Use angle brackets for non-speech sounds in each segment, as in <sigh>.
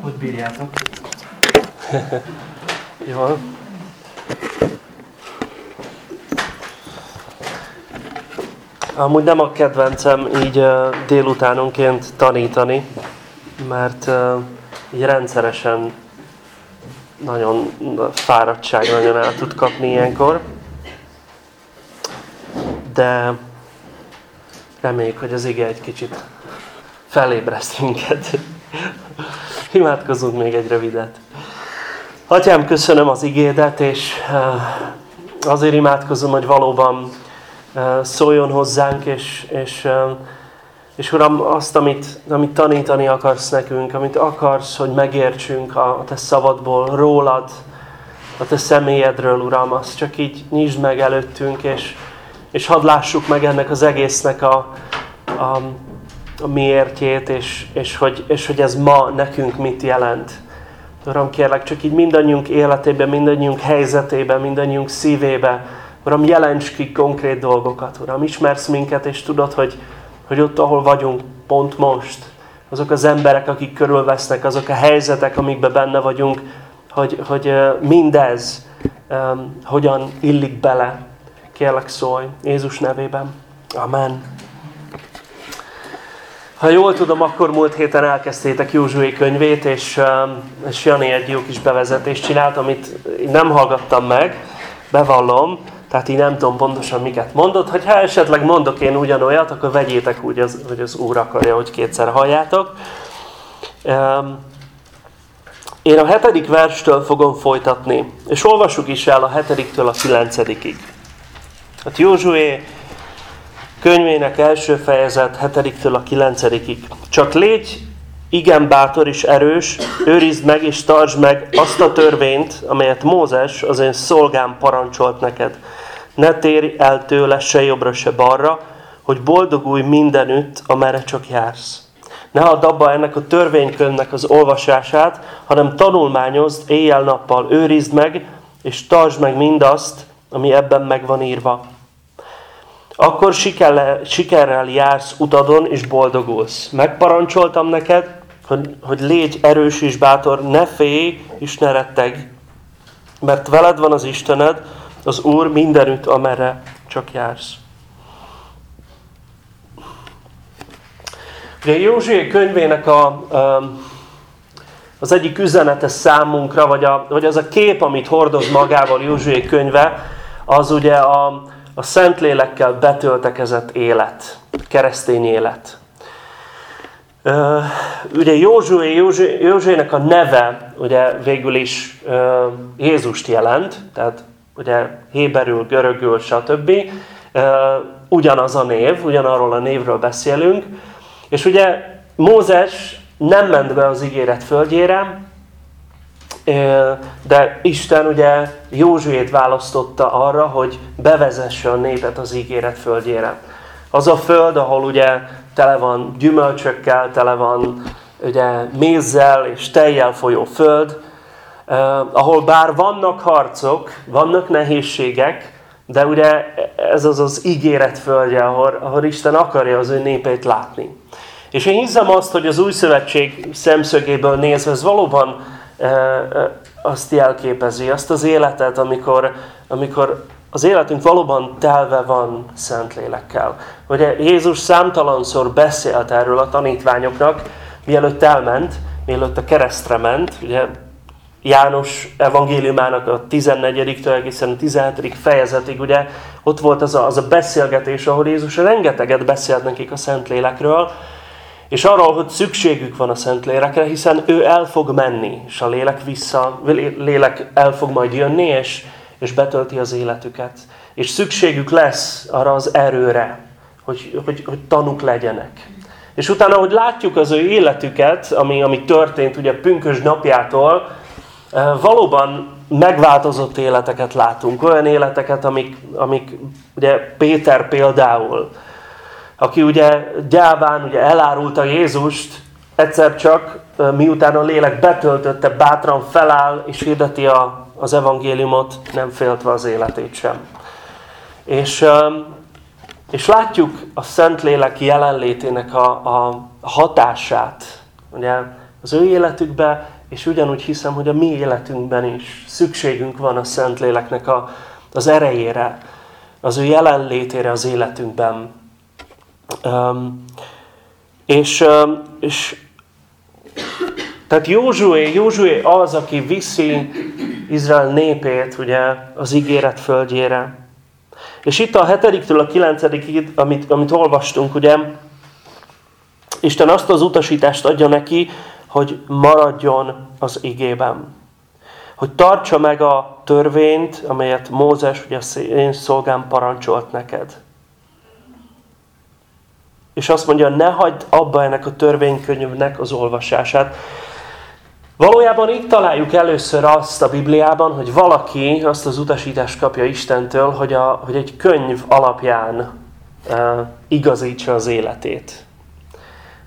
Hogy bírjátok? <laughs> Jó. Amúgy nem a kedvencem így uh, délutánonként tanítani, mert uh, így rendszeresen nagyon fáradtság nagyon el tud kapni ilyenkor. De reméljük, hogy az ige egy kicsit felébreszt minket. Imádkozunk még egy rövidet. Atyám, köszönöm az igédet, és azért imádkozom, hogy valóban szóljon hozzánk, és, és, és Uram, azt, amit, amit tanítani akarsz nekünk, amit akarsz, hogy megértsünk a Te szavadból, rólad, a Te személyedről, Uram, azt csak így nyisd meg előttünk, és, és hadd lássuk meg ennek az egésznek a, a, a miértjét, és, és, hogy, és hogy ez ma nekünk mit jelent. Uram, kérlek, csak így mindannyiunk életében, mindannyiunk helyzetében, mindannyiunk szívébe, Uram, jelents ki konkrét dolgokat, Uram, ismersz minket, és tudod, hogy, hogy ott, ahol vagyunk, pont most, azok az emberek, akik körülvesznek, azok a helyzetek, amikben benne vagyunk, hogy, hogy mindez um, hogyan illik bele. Kérlek szólj, Jézus nevében. Amen. Ha jól tudom, akkor múlt héten elkezdtétek Józsué könyvét, és, és Jani egy jó kis bevezetést csinált, amit nem hallgattam meg, bevallom, tehát így nem tudom pontosan miket mondott. Ha esetleg mondok én ugyanolyat, akkor vegyétek úgy, az, hogy az Úr akarja, hogy kétszer halljátok. Én a hetedik verstől fogom folytatni, és olvassuk is el a hetediktől a kilencedikig. Hát Józsué könyvének első fejezet, hetediktől a kilencedikig. Csak légy igen bátor és erős, őrizd meg és tartsd meg azt a törvényt, amelyet Mózes, az én szolgám parancsolt neked. Ne térj el tőle se jobbra, se balra, hogy boldogulj mindenütt, amerre csak jársz. Ne add abba ennek a törvénykönyvnek az olvasását, hanem tanulmányozd éjjel-nappal, őrizd meg, és tartsd meg mindazt, ami ebben meg van írva akkor sikerrel, sikerrel jársz utadon, és boldogulsz. Megparancsoltam neked, hogy, hogy légy erős és bátor, ne félj, és ne retteg. Mert veled van az Istened, az Úr mindenütt, amerre csak jársz. Ugye Józsué könyvének a, az egyik üzenete számunkra, vagy, a, vagy az a kép, amit hordoz magával Józsué könyve, az ugye a, a Szentlélekkel betöltekezett élet, keresztény élet. Ugye Józsué, Józsué, Józsuének a neve ugye végül is Jézust jelent, tehát ugye héberül, görögül, stb. Ugyanaz a név, ugyanarról a névről beszélünk. És ugye Mózes nem ment be az ígéret földjére, de Isten ugye Józsuét választotta arra, hogy bevezesse a népet az ígéret földjére. Az a föld, ahol ugye tele van gyümölcsökkel, tele van ugye mézzel és tejjel folyó föld, ahol bár vannak harcok, vannak nehézségek, de ugye ez az az ígéret földje, ahol, ahol Isten akarja az ő népét látni. És én hiszem azt, hogy az új szövetség szemszögéből nézve ez valóban azt jelképezi, azt az életet, amikor, amikor az életünk valóban telve van Szentlélekkel. Ugye Jézus számtalanszor beszélt erről a tanítványoknak, mielőtt elment, mielőtt a keresztre ment, ugye János evangéliumának a 14-től egészen a 17. fejezetig, ugye ott volt az a, az a beszélgetés, ahol Jézus rengeteget beszélt nekik a Szentlélekről, arról, hogy szükségük van a Szentlélekre, hiszen ő el fog menni, és a lélek vissza, lélek el fog majd jönni, és, és betölti az életüket. És szükségük lesz arra az erőre, hogy, hogy, hogy tanuk legyenek. És utána, hogy látjuk az ő életüket, ami, ami történt ugye pünkös napjától, eh, valóban megváltozott életeket látunk. Olyan életeket, amik, amik ugye Péter például, aki ugye gyáván ugye elárulta Jézust, egyszer csak, miután a lélek betöltötte, bátran feláll és hirdeti a, az evangéliumot, nem féltve az életét sem. És, és látjuk a Szentlélek jelenlétének a, a hatását ugye, az ő életükbe, és ugyanúgy hiszem, hogy a mi életünkben is szükségünk van a Szentléleknek a, az erejére, az ő jelenlétére az életünkben. Um, és, um, és tehát Józsué, Józsué az, aki viszi Izrael népét ugye, az ígéret földjére. És itt a hetediktől a kilencedikig, amit, amit olvastunk, ugye, Isten azt az utasítást adja neki, hogy maradjon az igében. Hogy tartsa meg a törvényt, amelyet Mózes, ugye én szolgám parancsolt neked. És azt mondja, ne hagyd abba ennek a törvénykönyvnek az olvasását. Valójában itt találjuk először azt a Bibliában, hogy valaki azt az utasítást kapja Istentől, hogy, a, hogy egy könyv alapján uh, igazítsa az életét.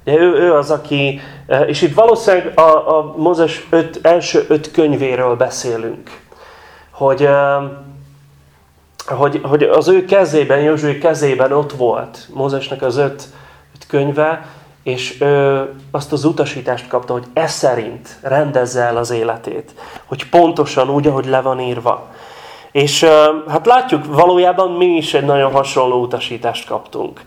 De ő, ő az, aki, uh, és itt valószínűleg a, a Mózes öt, első öt könyvéről beszélünk, hogy, uh, hogy, hogy az ő kezében, Józsué kezében ott volt Mózesnek az öt könyve, és ő azt az utasítást kapta, hogy e szerint rendezze el az életét. Hogy pontosan úgy, ahogy le van írva. És hát látjuk, valójában mi is egy nagyon hasonló utasítást kaptunk.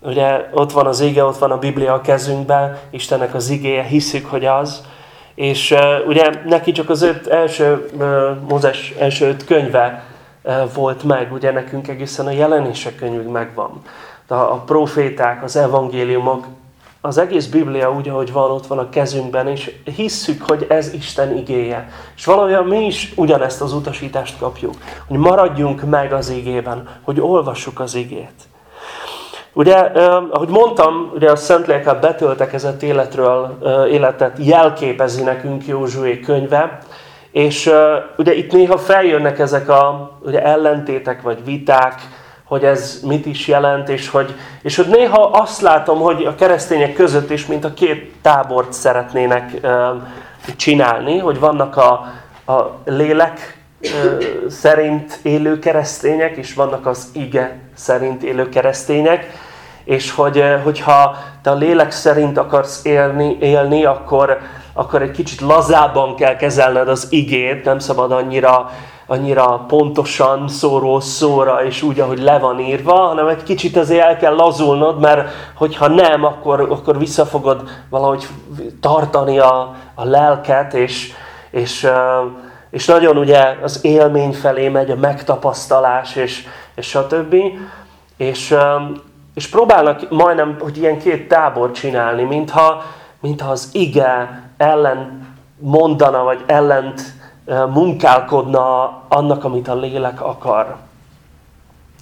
Ugye ott van az ége, ott van a Biblia a kezünkben, Istennek az igéje, hiszük, hogy az. És uh, ugye neki csak az öt első, uh, Mózes első öt könyve uh, volt meg, ugye nekünk egészen a jelenések könyvünk megvan. A, a proféták, az evangéliumok, az egész Biblia úgy, ahogy van, ott van a kezünkben, és hisszük, hogy ez Isten igéje. És valójában mi is ugyanezt az utasítást kapjuk, hogy maradjunk meg az igében, hogy olvassuk az igét. Ugye, ahogy mondtam, ugye a Szentlélekkel betöltekezett életről, életet jelképezi nekünk Józsué könyve, és ugye itt néha feljönnek ezek a ugye ellentétek vagy viták, hogy ez mit is jelent, és hogy, és hogy néha azt látom, hogy a keresztények között is, mint a két tábort szeretnének csinálni, hogy vannak a, a lélek szerint élő keresztények, és vannak az ige szerint élő keresztények, és hogy, hogyha te a lélek szerint akarsz élni, élni akkor, akkor egy kicsit lazábban kell kezelned az igét, nem szabad annyira annyira pontosan szóról szóra, és úgy, ahogy le van írva, hanem egy kicsit azért el kell lazulnod, mert hogyha nem, akkor, akkor vissza fogod valahogy tartani a, a lelket, és, és, és nagyon ugye az élmény felé megy, a megtapasztalás, és, és stb. És, és próbálnak majdnem, hogy ilyen két tábor csinálni, mintha, mintha az ige ellen mondana, vagy ellent munkálkodna annak, amit a lélek akar.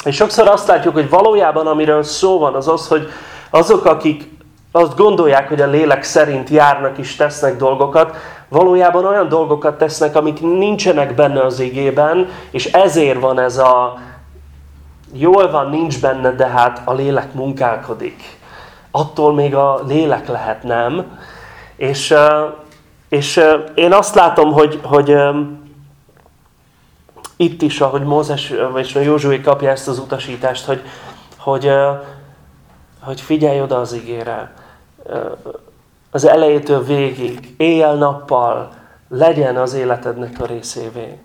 És sokszor azt látjuk, hogy valójában amiről szó van, az az, hogy azok, akik azt gondolják, hogy a lélek szerint járnak és tesznek dolgokat, valójában olyan dolgokat tesznek, amik nincsenek benne az igében, és ezért van ez a jól van, nincs benne, de hát a lélek munkálkodik. Attól még a lélek lehet, nem? És és én azt látom, hogy, hogy itt is, ahogy Mózes, vagy Józsué kapja ezt az utasítást, hogy, hogy, hogy figyelj oda az ígére. Az elejétől végig, éjjel-nappal legyen az életednek a részévé.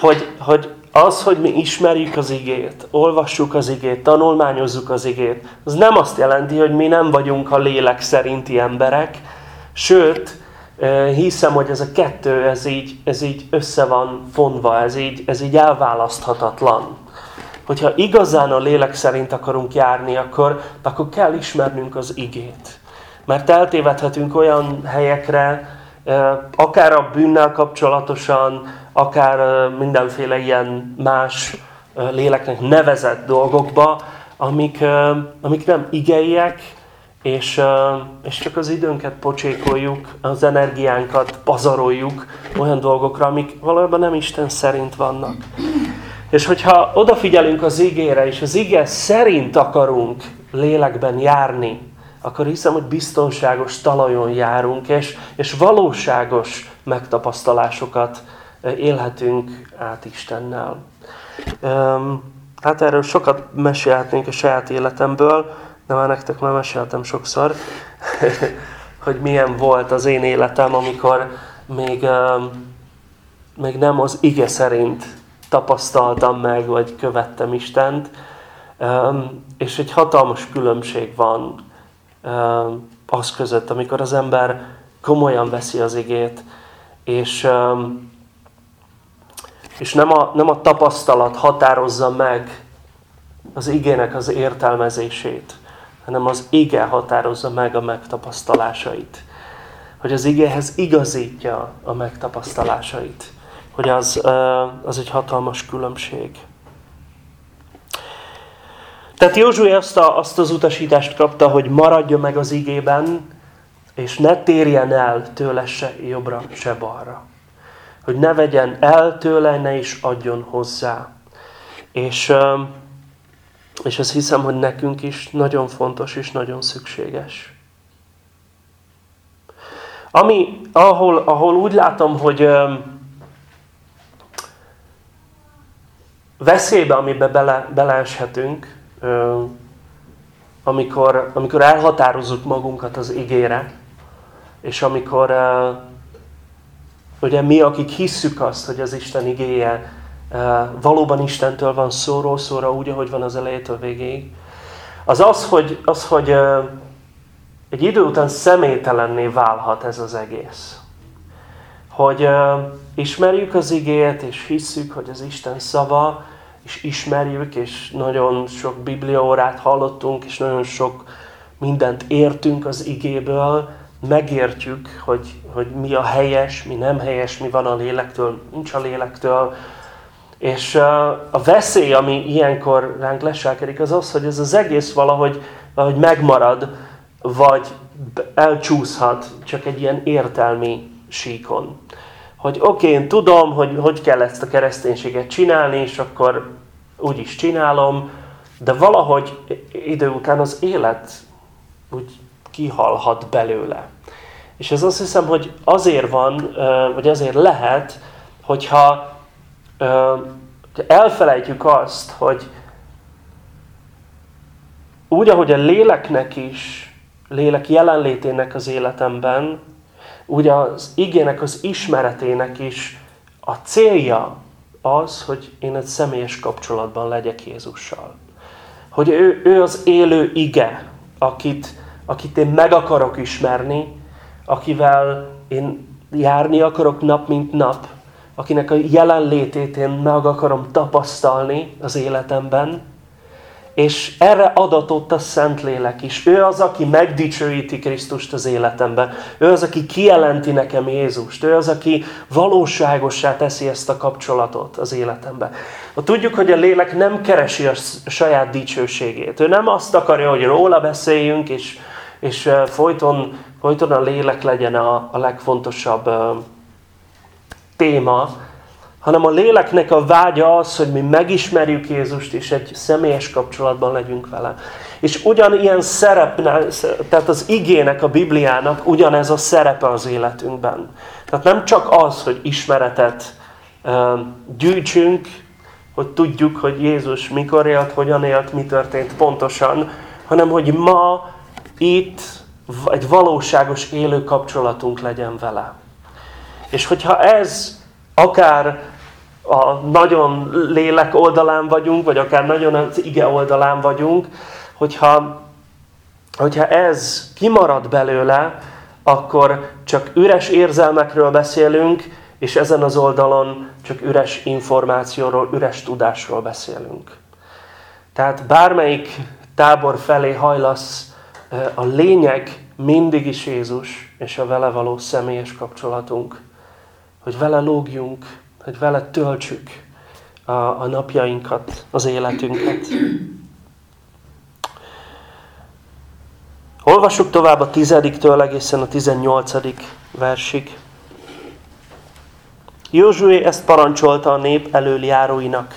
Hogy, hogy az, hogy mi ismerjük az igét, olvassuk az igét, tanulmányozzuk az igét, az nem azt jelenti, hogy mi nem vagyunk a lélek szerinti emberek, sőt, hiszem, hogy ez a kettő, ez így, ez így össze van fonva, ez így, ez így elválaszthatatlan. Hogyha igazán a lélek szerint akarunk járni, akkor, akkor kell ismernünk az igét. Mert eltévedhetünk olyan helyekre, akár a bűnnel kapcsolatosan, akár mindenféle ilyen más léleknek nevezett dolgokba, amik, amik nem igeiek, és, és csak az időnket pocsékoljuk, az energiánkat pazaroljuk olyan dolgokra, amik valójában nem Isten szerint vannak. És hogyha odafigyelünk az igére, és az ige szerint akarunk lélekben járni, akkor hiszem, hogy biztonságos talajon járunk, és, és valóságos megtapasztalásokat élhetünk át Istennel. Hát erről sokat mesélhetnénk a saját életemből, de már nektek már meséltem sokszor, <laughs> hogy milyen volt az én életem, amikor még, még nem az ige szerint tapasztaltam meg, vagy követtem Istent, és egy hatalmas különbség van az között, amikor az ember komolyan veszi az igét, és, és nem, a, nem a tapasztalat határozza meg az igének az értelmezését, hanem az ige határozza meg a megtapasztalásait. Hogy az igéhez igazítja a megtapasztalásait. Hogy az, az egy hatalmas különbség. Tehát Józsué azt, a, azt az utasítást kapta, hogy maradja meg az igében, és ne térjen el tőle se jobbra, se balra. Hogy ne vegyen el tőle, ne is adjon hozzá. És, és ezt hiszem, hogy nekünk is nagyon fontos és nagyon szükséges. Ami, ahol, ahol úgy látom, hogy veszélybe, amiben bele, beleeshetünk, amikor, amikor elhatározzuk magunkat az igére, és amikor ugye mi, akik hisszük azt, hogy az Isten igéje valóban Istentől van szóról szóra, úgy, ahogy van az elejétől végéig, az az, hogy, az, hogy egy idő után személytelenné válhat ez az egész. Hogy ismerjük az igét, és hisszük, hogy az Isten szava, és ismerjük, és nagyon sok bibliaórát hallottunk, és nagyon sok mindent értünk az igéből, megértjük, hogy, hogy mi a helyes, mi nem helyes, mi van a lélektől, nincs a lélektől. És a veszély, ami ilyenkor ránk leselkedik, az az, hogy ez az egész valahogy, valahogy megmarad, vagy elcsúszhat csak egy ilyen értelmi síkon hogy oké, okay, én tudom, hogy hogy kell ezt a kereszténységet csinálni, és akkor úgy is csinálom, de valahogy idő után az élet úgy kihalhat belőle. És ez azt hiszem, hogy azért van, vagy azért lehet, hogyha elfelejtjük azt, hogy úgy, ahogy a léleknek is, lélek jelenlétének az életemben, úgy az igének az ismeretének is a célja az, hogy én egy személyes kapcsolatban legyek Jézussal. Hogy ő, ő az élő ige, akit, akit én meg akarok ismerni, akivel én járni akarok nap mint nap, akinek a jelenlétét én meg akarom tapasztalni az életemben, és erre adatott a Szentlélek is. Ő az, aki megdicsőíti Krisztust az életemben. Ő az, aki kijelenti nekem Jézust. Ő az, aki valóságossá teszi ezt a kapcsolatot az életemben. Tudjuk, hogy a lélek nem keresi a saját dicsőségét. Ő nem azt akarja, hogy róla beszéljünk, és, és folyton, folyton a lélek legyen a, a legfontosabb téma, hanem a léleknek a vágya az, hogy mi megismerjük Jézust, és egy személyes kapcsolatban legyünk vele. És ugyanilyen szerepne, tehát az igének, a Bibliának ugyanez a szerepe az életünkben. Tehát nem csak az, hogy ismeretet gyűjtsünk, hogy tudjuk, hogy Jézus mikor élt, hogyan élt, mi történt pontosan, hanem hogy ma itt egy valóságos élő kapcsolatunk legyen vele. És hogyha ez akár a nagyon lélek oldalán vagyunk, vagy akár nagyon az ige oldalán vagyunk, hogyha, hogyha ez kimarad belőle, akkor csak üres érzelmekről beszélünk, és ezen az oldalon csak üres információról, üres tudásról beszélünk. Tehát bármelyik tábor felé hajlasz, a lényeg mindig is Jézus, és a vele való személyes kapcsolatunk. Hogy vele lógjunk, hogy vele töltsük a, a napjainkat, az életünket. Olvassuk tovább a tizediktől egészen a tizennyolcadik versig. Józsué ezt parancsolta a nép elöljáróinak.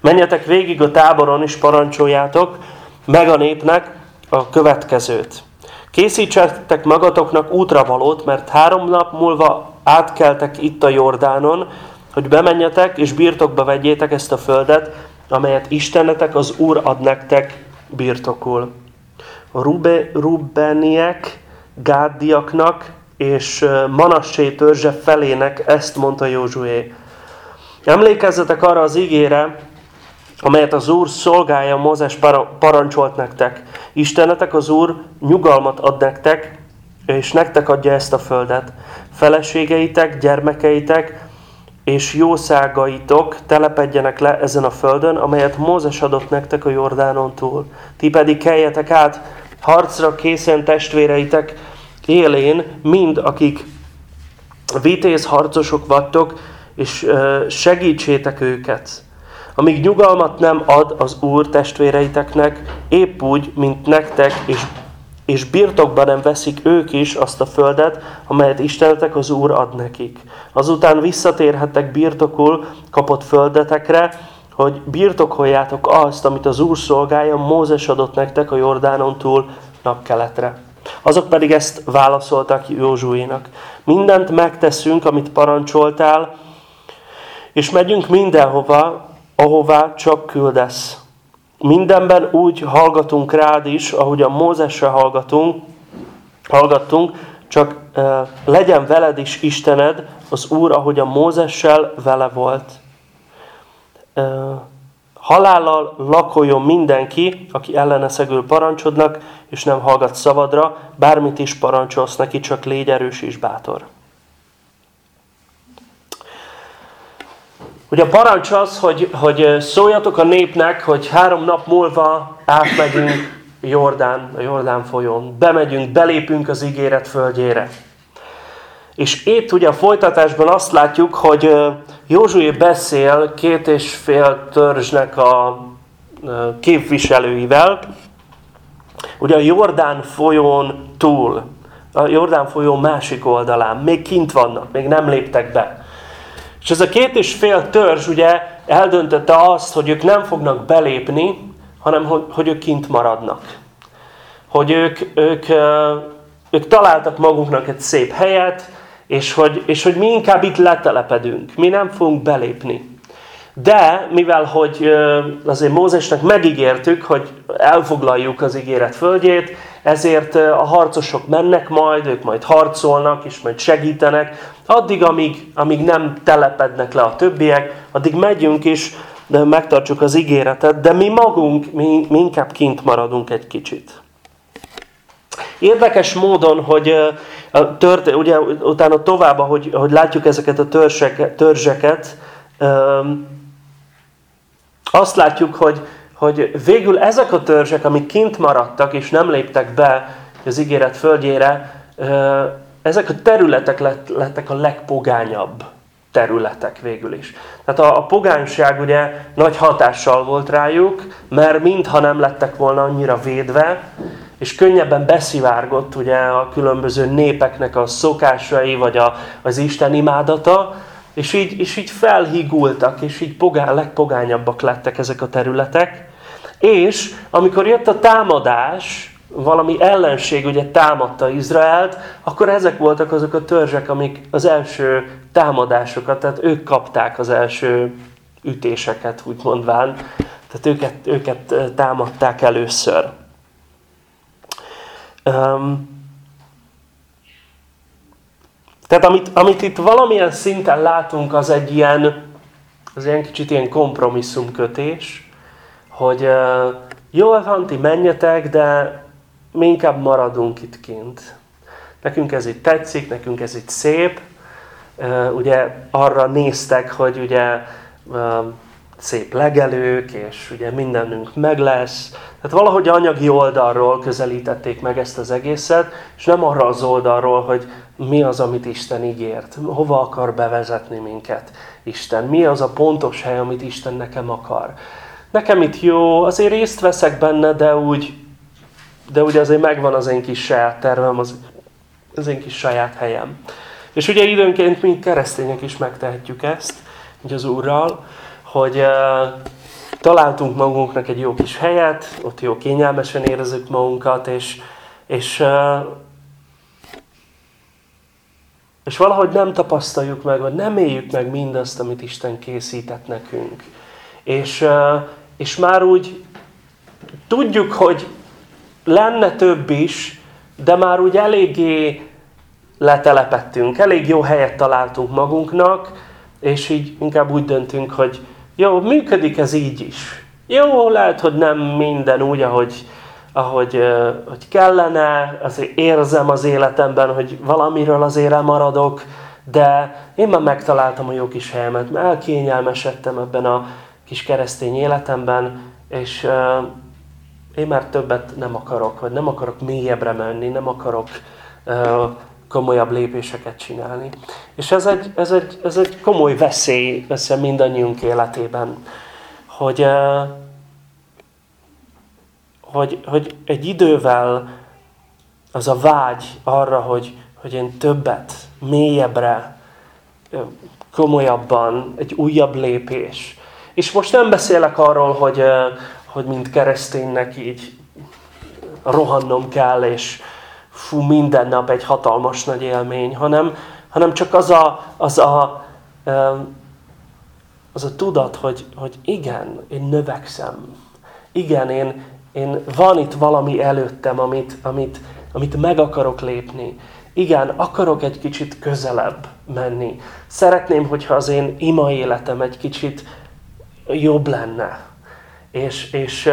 Menjetek végig a táboron és parancsoljátok meg a népnek a következőt. Készítsetek magatoknak útravalót, mert három nap múlva átkeltek itt a Jordánon, hogy bemenjetek és birtokba vegyétek ezt a földet, amelyet Istenetek az Úr ad nektek birtokul. A Rube, Rubeniek Gádiaknak és Manassé törzse felének ezt mondta Józsué. Emlékezzetek arra az ígére, amelyet az Úr szolgája Mózes parancsolt nektek. Istenetek az Úr nyugalmat ad nektek, és nektek adja ezt a földet. Feleségeitek, gyermekeitek és jószágaitok telepedjenek le ezen a földön, amelyet Mózes adott nektek a Jordánon túl. Ti pedig keljetek át harcra készen testvéreitek élén, mind akik vitéz harcosok vagytok, és segítsétek őket. Amíg nyugalmat nem ad az Úr testvéreiteknek, épp úgy, mint nektek, és, és birtokban nem veszik ők is azt a földet, amelyet Istenetek az Úr ad nekik. Azután visszatérhettek birtokul kapott földetekre, hogy birtokoljátok azt, amit az Úr szolgája, Mózes adott nektek a Jordánon túl napkeletre. Azok pedig ezt válaszoltak Józsuénak. Mindent megteszünk, amit parancsoltál, és megyünk mindenhova, ahová csak küldesz. Mindenben úgy hallgatunk rád is, ahogy a Mózesre hallgatunk, hallgattunk, csak legyen veled is Istened, az Úr, ahogy a Mózessel vele volt. Halállal lakoljon mindenki, aki ellene szegül parancsodnak, és nem hallgat szavadra, bármit is parancsolsz neki, csak légy erős és bátor. Ugye a parancs az, hogy, hogy szóljatok a népnek, hogy három nap múlva átmegyünk Jordán, a Jordán folyón. Bemegyünk, belépünk az ígéret földjére. És itt ugye a folytatásban azt látjuk, hogy Józsué beszél két és fél törzsnek a képviselőivel, ugye a Jordán folyón túl, a Jordán folyó másik oldalán, még kint vannak, még nem léptek be. És ez a két és fél törzs ugye eldöntötte azt, hogy ők nem fognak belépni, hanem hogy, hogy ők kint maradnak. Hogy ők, ők, ők találtak magunknak egy szép helyet, és hogy, és hogy mi inkább itt letelepedünk, mi nem fogunk belépni. De, mivel hogy azért Mózesnek megígértük, hogy elfoglaljuk az ígéret földjét, ezért a harcosok mennek majd, ők majd harcolnak, és majd segítenek. Addig, amíg, amíg nem telepednek le a többiek, addig megyünk is, de megtartsuk az ígéretet, de mi magunk, mi, mi inkább kint maradunk egy kicsit. Érdekes módon, hogy tört, ugye utána tovább, hogy, hogy látjuk ezeket a törzseket, törzseket azt látjuk, hogy, hogy végül ezek a törzsek, amik kint maradtak és nem léptek be az ígéret földjére, ezek a területek lett, lettek a legpogányabb területek végül is. Tehát a, a pogányság ugye nagy hatással volt rájuk, mert mintha nem lettek volna annyira védve, és könnyebben beszivárgott ugye a különböző népeknek a szokásai, vagy a, az Isten imádata, és így, és így felhigultak, és így pogán, legpogányabbak lettek ezek a területek. És amikor jött a támadás, valami ellenség ugye támadta Izraelt, akkor ezek voltak azok a törzsek, amik az első támadásokat, tehát ők kapták az első ütéseket, úgy mondván. Tehát őket, őket támadták először. Um, tehát amit, amit itt valamilyen szinten látunk, az egy ilyen, az ilyen kicsit ilyen kompromisszumkötés, hogy uh, jól van, ti menjetek, de mi inkább maradunk itt kint. Nekünk ez itt tetszik, nekünk ez itt szép. Uh, ugye arra néztek, hogy ugye uh, szép legelők, és ugye mindenünk meg lesz. Tehát valahogy anyagi oldalról közelítették meg ezt az egészet, és nem arra az oldalról, hogy mi az, amit Isten ígért, hova akar bevezetni minket Isten, mi az a pontos hely, amit Isten nekem akar. Nekem itt jó, azért részt veszek benne, de úgy, de úgy azért megvan az én kis saját tervem, az, az én kis saját helyem. És ugye időnként mi keresztények is megtehetjük ezt, így az Úrral, hogy uh, találtunk magunknak egy jó kis helyet, ott jó kényelmesen érezzük magunkat, és, és, uh, és valahogy nem tapasztaljuk meg, vagy nem éljük meg mindazt, amit Isten készített nekünk. És, és már úgy tudjuk, hogy lenne több is, de már úgy eléggé letelepettünk, elég jó helyet találtunk magunknak, és így inkább úgy döntünk, hogy jó, működik ez így is. Jó, lehet, hogy nem minden úgy, ahogy, ahogy, hogy kellene, azért érzem az életemben, hogy valamiről azért elmaradok, de én már megtaláltam a jó kis helyemet, mert elkényelmesedtem ebben a kis keresztény életemben, és én már többet nem akarok, vagy nem akarok mélyebbre menni, nem akarok komolyabb lépéseket csinálni. És ez egy, ez egy, ez egy komoly veszély össze mindannyiunk életében, hogy, hogy, hogy egy idővel az a vágy arra, hogy, hogy én többet, mélyebbre, komolyabban, egy újabb lépés. És most nem beszélek arról, hogy, hogy mint kereszténynek így rohannom kell, és fú, minden nap egy hatalmas nagy élmény, hanem, hanem csak az a, az a, az a tudat, hogy, hogy igen, én növekszem. Igen, én, én van itt valami előttem, amit, amit, amit meg akarok lépni. Igen, akarok egy kicsit közelebb menni. Szeretném, hogyha az én ima életem egy kicsit jobb lenne. És, és,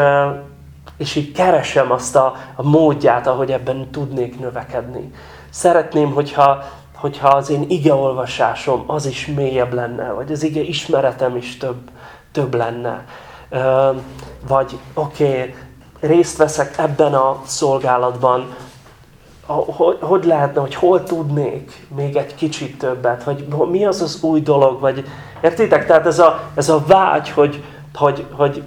és így keresem azt a, a módját, ahogy ebben tudnék növekedni. Szeretném, hogyha, hogyha az én igeolvasásom az is mélyebb lenne, vagy az ige ismeretem is több, több lenne. Vagy oké, okay, részt veszek ebben a szolgálatban, hogy, hogy lehetne, hogy hol tudnék még egy kicsit többet, vagy mi az az új dolog, vagy értitek? Tehát ez a, ez a vágy, hogy, hogy, hogy,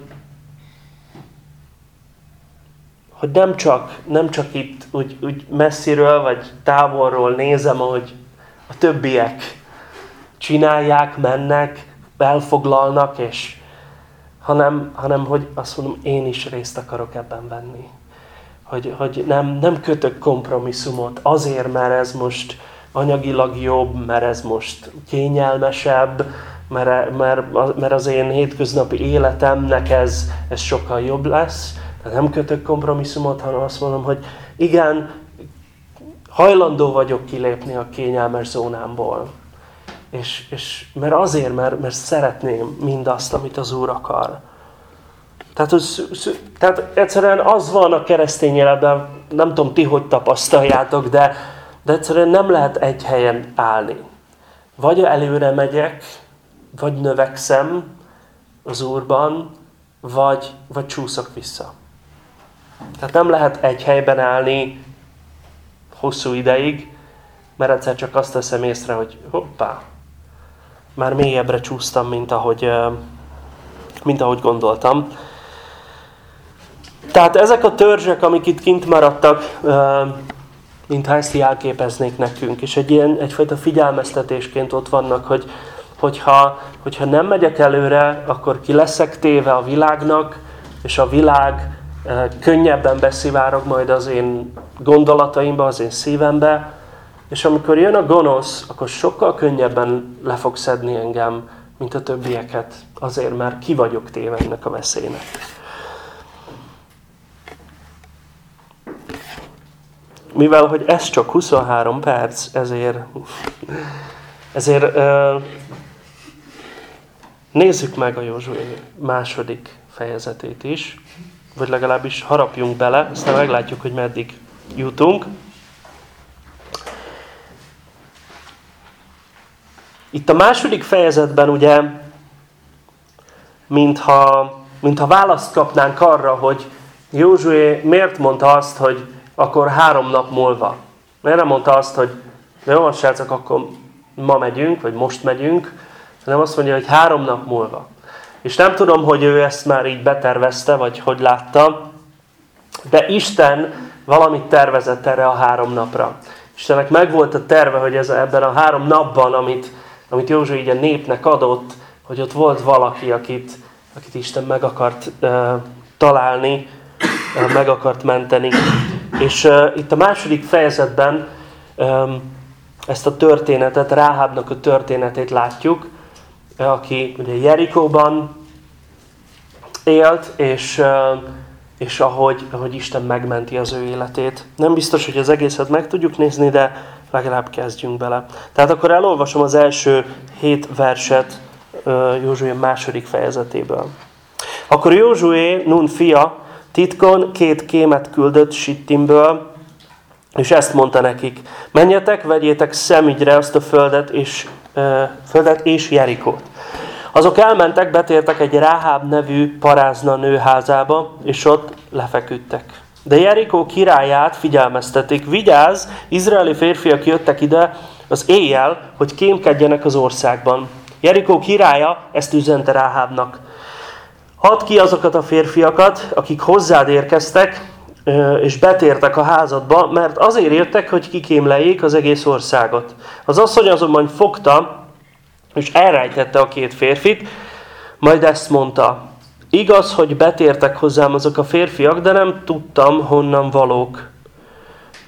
hogy nem, csak, nem csak itt úgy, úgy messziről, vagy távolról nézem, ahogy a többiek csinálják, mennek, elfoglalnak, és, hanem, hanem hogy azt mondom, én is részt akarok ebben venni hogy, hogy nem, nem kötök kompromisszumot azért, mert ez most anyagilag jobb, mert ez most kényelmesebb, mert, mert, mert az én hétköznapi életemnek ez, ez sokkal jobb lesz. Tehát nem kötök kompromisszumot, hanem azt mondom, hogy igen, hajlandó vagyok kilépni a kényelmes zónámból. És, és mert azért, mert, mert szeretném mindazt, amit az Úr akar. Tehát, hogy, tehát egyszerűen az van a keresztény életben, nem tudom ti, hogy tapasztaljátok, de, de egyszerűen nem lehet egy helyen állni. Vagy előre megyek, vagy növekszem az Úrban, vagy, vagy csúszok vissza. Tehát nem lehet egy helyben állni hosszú ideig, mert egyszer csak azt teszem észre, hogy hoppá, már mélyebbre csúsztam, mint ahogy, mint ahogy gondoltam. Tehát ezek a törzsek, amik itt kint maradtak, mintha ezt jelképeznék nekünk, és egy ilyen, egyfajta figyelmeztetésként ott vannak, hogy hogyha, hogyha nem megyek előre, akkor ki leszek téve a világnak, és a világ könnyebben beszivárog majd az én gondolataimba, az én szívembe, és amikor jön a gonosz, akkor sokkal könnyebben le fog szedni engem, mint a többieket, azért mert ki vagyok téve ennek a veszélynek. mivel hogy ez csak 23 perc, ezért, ezért nézzük meg a Józsué második fejezetét is, vagy legalábbis harapjunk bele, aztán meglátjuk, hogy meddig jutunk. Itt a második fejezetben ugye, mintha, mintha választ kapnánk arra, hogy Józsué miért mondta azt, hogy akkor három nap múlva. Miért nem mondta azt, hogy jó, srácok, akkor ma megyünk, vagy most megyünk, hanem azt mondja, hogy három nap múlva. És nem tudom, hogy ő ezt már így betervezte, vagy hogy látta, de Isten valamit tervezett erre a három napra. Istennek megvolt a terve, hogy ez ebben a három napban, amit, amit József így a népnek adott, hogy ott volt valaki, akit, akit Isten meg akart uh, találni, uh, meg akart menteni. És uh, itt a második fejezetben um, ezt a történetet, Ráhábnak a történetét látjuk, aki ugye Jerikóban élt, és, és ahogy, ahogy Isten megmenti az ő életét. Nem biztos, hogy az egészet meg tudjuk nézni, de legalább kezdjünk bele. Tehát akkor elolvasom az első hét verset Józsué második fejezetéből. Akkor Józsué, Nun fia, titkon két kémet küldött Sittimből, és ezt mondta nekik, menjetek, vegyétek szemügyre azt a földet és, földet és Jerikót. Azok elmentek, betértek egy Ráháb nevű parázna nőházába, és ott lefeküdtek. De Jerikó királyát figyelmeztetik, vigyázz, izraeli férfiak jöttek ide az éjjel, hogy kémkedjenek az országban. Jerikó királya ezt üzente Ráhábnak. Hadd ki azokat a férfiakat, akik hozzád érkeztek, és betértek a házadba, mert azért jöttek, hogy kikémleljék az egész országot. Az asszony azonban fogta, és elrejtette a két férfit, majd ezt mondta, igaz, hogy betértek hozzám azok a férfiak, de nem tudtam, honnan valók.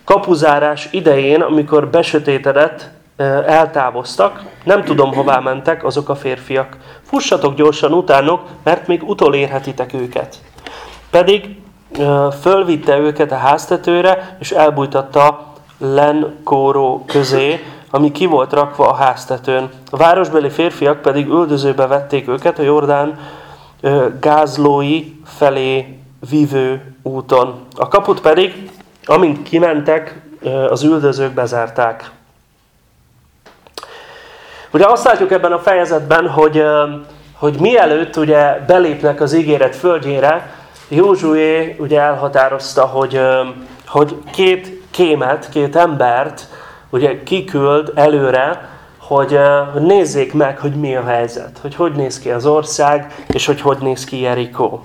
Kapuzárás idején, amikor besötétedett, eltávoztak, nem tudom, hová mentek azok a férfiak. Fussatok gyorsan utánok, mert még utolérhetitek őket. Pedig fölvitte őket a háztetőre, és elbújtatta Lenkóró közé, ami ki volt rakva a háztetőn. A városbeli férfiak pedig üldözőbe vették őket a Jordán gázlói felé vívő úton. A kaput pedig, amint kimentek, az üldözők bezárták. Ugye azt látjuk ebben a fejezetben, hogy, hogy mielőtt ugye belépnek az ígéret földjére, Józsué ugye elhatározta, hogy, hogy két kémet, két embert ugye kiküld előre, hogy, hogy nézzék meg, hogy mi a helyzet, hogy hogy néz ki az ország, és hogy hogy néz ki Jerikó.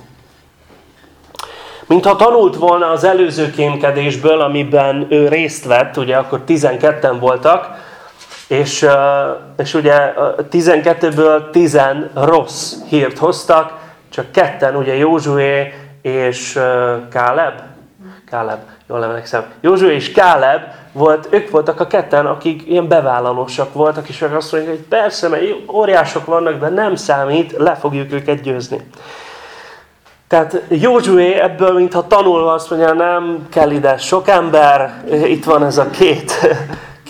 Mintha tanult volna az előző kémkedésből, amiben ő részt vett, ugye akkor 12-en voltak, és, és ugye 12-ből 10 rossz hírt hoztak, csak ketten, ugye Józsué és Káleb, Káleb, jól emlékszem, Józsué és Káleb, volt, ők voltak a ketten, akik ilyen bevállalósak voltak, és azt mondják, hogy persze, mert óriások vannak, de nem számít, le fogjuk őket győzni. Tehát Józsué ebből, mintha tanulva azt mondja, nem kell ide sok ember, itt van ez a két <laughs>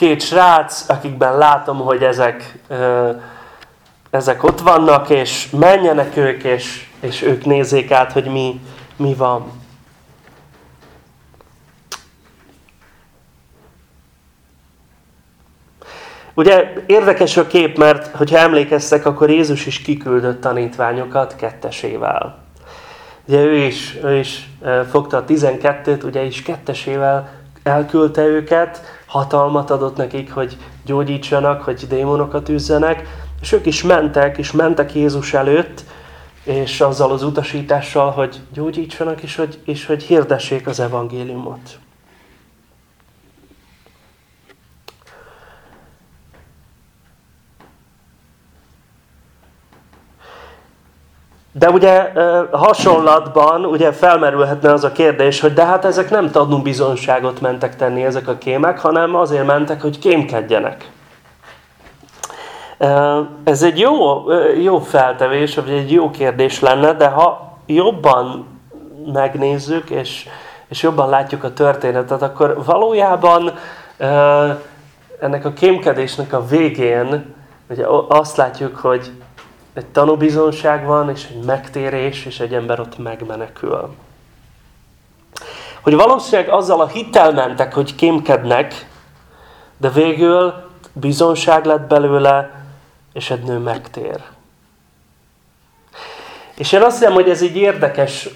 két srác, akikben látom, hogy ezek, ezek ott vannak, és menjenek ők, és, és ők nézzék át, hogy mi, mi van. Ugye érdekes a kép, mert hogyha emlékeztek, akkor Jézus is kiküldött tanítványokat kettesével. Ugye ő is, ő is fogta a 12-t, ugye is kettesével elküldte őket, hatalmat adott nekik, hogy gyógyítsanak, hogy démonokat üzzenek, és ők is mentek, és mentek Jézus előtt, és azzal az utasítással, hogy gyógyítsanak, és hogy, és hogy hirdessék az evangéliumot. De ugye hasonlatban ugye felmerülhetne az a kérdés, hogy de hát ezek nem bizonságot mentek tenni ezek a kémek, hanem azért mentek, hogy kémkedjenek. Ez egy jó, jó feltevés, vagy egy jó kérdés lenne, de ha jobban megnézzük, és, és jobban látjuk a történetet, akkor valójában ennek a kémkedésnek a végén ugye azt látjuk, hogy egy tanúbizonság van, és egy megtérés, és egy ember ott megmenekül. Hogy valószínűleg azzal a hittel mentek, hogy kémkednek, de végül bizonság lett belőle, és egy nő megtér. És én azt hiszem, hogy ez így érdekes,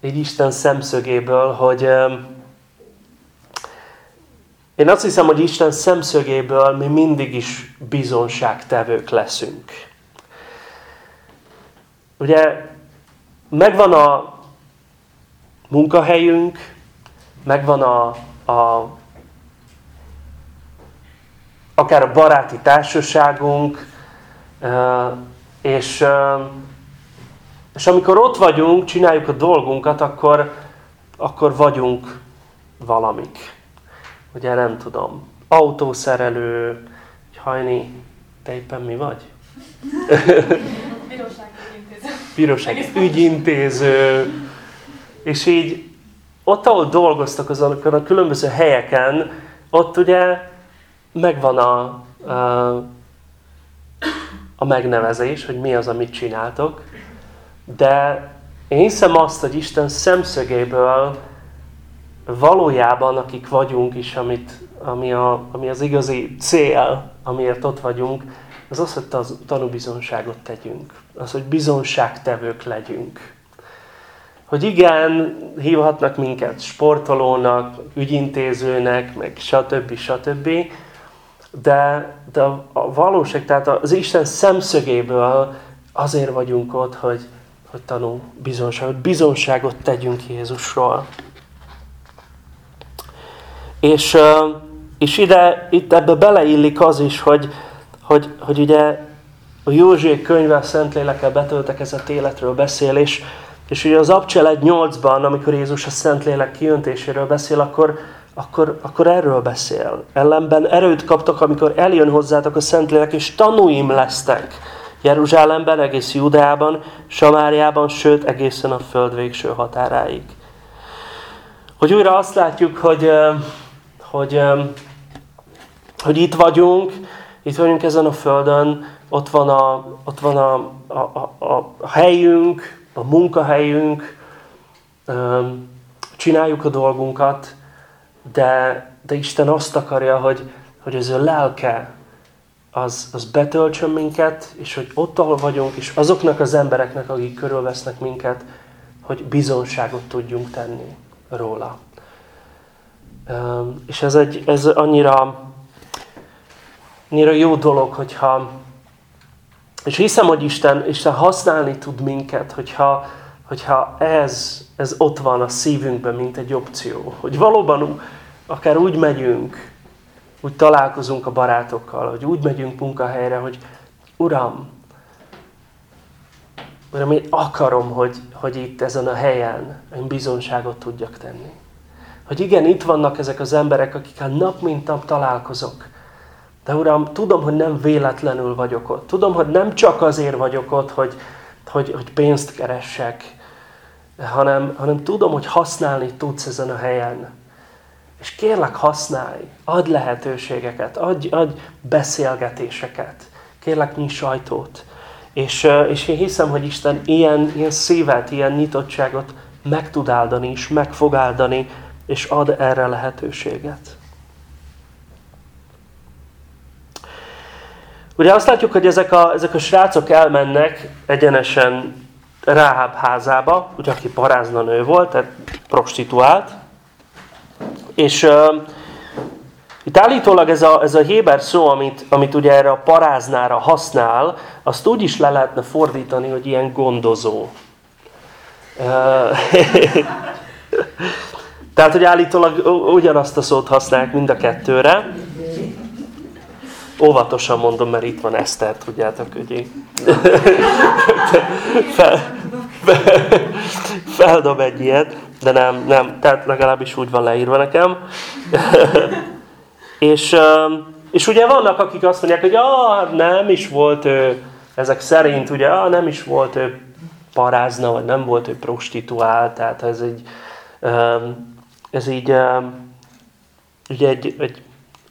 egy Isten szemszögéből, hogy én azt hiszem, hogy Isten szemszögéből mi mindig is bizonságtevők leszünk. Ugye megvan a munkahelyünk, megvan a, a akár a baráti társaságunk, és, és amikor ott vagyunk, csináljuk a dolgunkat, akkor, akkor vagyunk valamik ugye nem tudom, autószerelő, hajni, te éppen mi vagy? Bíróság ügyintéző. Bíróság ügyintéző, és így ott, ahol dolgoztak azon a különböző helyeken, ott ugye megvan a, a, a megnevezés, hogy mi az, amit csináltok, de én hiszem azt, hogy Isten szemszögéből valójában, akik vagyunk is, amit, ami, a, ami az igazi cél, amiért ott vagyunk, az az, hogy tanúbizonságot tegyünk. Az, hogy bizonságtevők legyünk. Hogy igen, hívhatnak minket sportolónak, ügyintézőnek, meg stb. stb. De, de a valóság, tehát az Isten szemszögéből azért vagyunk ott, hogy, hogy tanul bizonságot, bizonságot tegyünk Jézusról. És, és ide, itt ebbe beleillik az is, hogy, hogy, hogy ugye a József könyve a Szentlélekkel betöltekezett életről beszél, és, és ugye az Abcseled 8-ban, amikor Jézus a Szentlélek kijöntéséről beszél, akkor, akkor, akkor erről beszél. Ellenben erőt kaptak, amikor eljön hozzátok a Szentlélek, és tanúim lesztek Jeruzsálemben, egész Judeában, Samáriában, sőt egészen a föld végső határáig. Hogy újra azt látjuk, hogy, hogy, hogy itt vagyunk, itt vagyunk ezen a földön, ott van a, ott van a, a, a, a helyünk, a munkahelyünk, csináljuk a dolgunkat, de, de Isten azt akarja, hogy, hogy az ő lelke az, az betöltsön minket, és hogy ott, ahol vagyunk, és azoknak az embereknek, akik körülvesznek minket, hogy bizonságot tudjunk tenni róla. És ez, egy, ez annyira, annyira jó dolog, hogyha és hiszem, hogy Isten, Isten használni tud minket, hogyha, hogyha ez, ez ott van a szívünkben, mint egy opció. Hogy valóban akár úgy megyünk, úgy találkozunk a barátokkal, hogy úgy megyünk munkahelyre, hogy Uram, Uram, én akarom, hogy, hogy itt ezen a helyen én bizonságot tudjak tenni. Hogy igen, itt vannak ezek az emberek, akikkel nap mint nap találkozok. De Uram, tudom, hogy nem véletlenül vagyok ott. Tudom, hogy nem csak azért vagyok ott, hogy, hogy, hogy pénzt keressek, hanem, hanem tudom, hogy használni tudsz ezen a helyen. És kérlek, használj, add lehetőségeket, adj, adj beszélgetéseket. Kérlek, nyiss sajtót. És, és én hiszem, hogy Isten ilyen, ilyen szívet, ilyen nyitottságot meg tud áldani, és meg fog áldani, és ad erre lehetőséget. Ugye azt látjuk, hogy ezek a, ezek a srácok elmennek egyenesen Ráháb házába, ugye aki parázna nő volt, tehát prostituált, és uh, itt állítólag ez a, ez a héber szó, amit, amit ugye erre a paráznára használ, azt úgy is le lehetne fordítani, hogy ilyen gondozó. Uh, <laughs> tehát, hogy állítólag ugyanazt a szót használják mind a kettőre. Óvatosan mondom, mert itt van Eszter, tudjátok, hogy <laughs> fel, fel, feldob egy ilyet, de nem, nem, tehát legalábbis úgy van leírva nekem. <laughs> és, és ugye vannak, akik azt mondják, hogy ah, nem is volt ő, ezek szerint ugye, ah, nem is volt ő parázna, vagy nem volt ő prostituált, tehát ez egy, ez így ugye egy, egy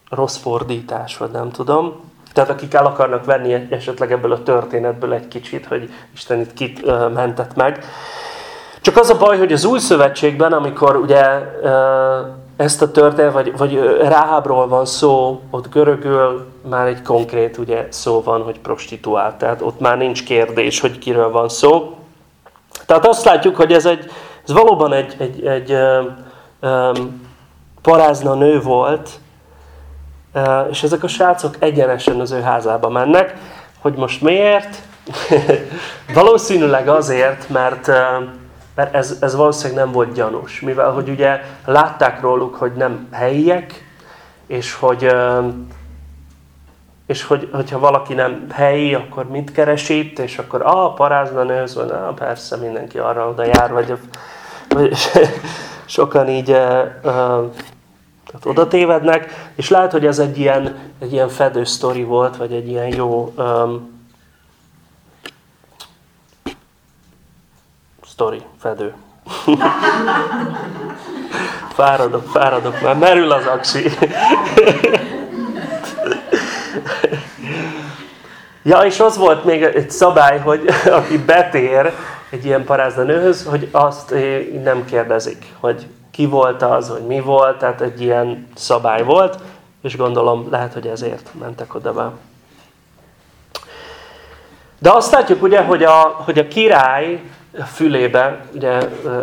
rossz fordítás, vagy nem tudom. Tehát akik el akarnak venni esetleg ebből a történetből egy kicsit, hogy Isten itt kit mentett meg. Csak az a baj, hogy az új szövetségben, amikor ugye ezt a történet, vagy, vagy Ráhábról van szó, ott görögül már egy konkrét ugye, szó van, hogy prostituált. Tehát ott már nincs kérdés, hogy kiről van szó. Tehát azt látjuk, hogy ez, egy, ez valóban egy, egy, egy um, parázna nő volt, és ezek a srácok egyenesen az ő házába mennek. Hogy most miért? <laughs> Valószínűleg azért, mert, mert ez, ez valószínűleg nem volt gyanús. Mivel, hogy ugye látták róluk, hogy nem helyiek, és hogy, és hogy, hogyha valaki nem helyi, akkor mit keres itt, és akkor ah, parázna nőz, vagy ah, persze mindenki arra oda jár, vagy, vagy sokan így tehát oda tévednek, és lehet, hogy ez egy ilyen, egy ilyen fedő sztori volt, vagy egy ilyen jó um, sztori, fedő. <laughs> fáradok, fáradok, már merül az aksi. <laughs> ja, és az volt még egy szabály, hogy aki betér egy ilyen parázna nőhöz, hogy azt nem kérdezik, hogy ki volt az, hogy mi volt, tehát egy ilyen szabály volt, és gondolom lehet, hogy ezért mentek oda be. De azt látjuk ugye, hogy a, hogy a király fülébe ugye,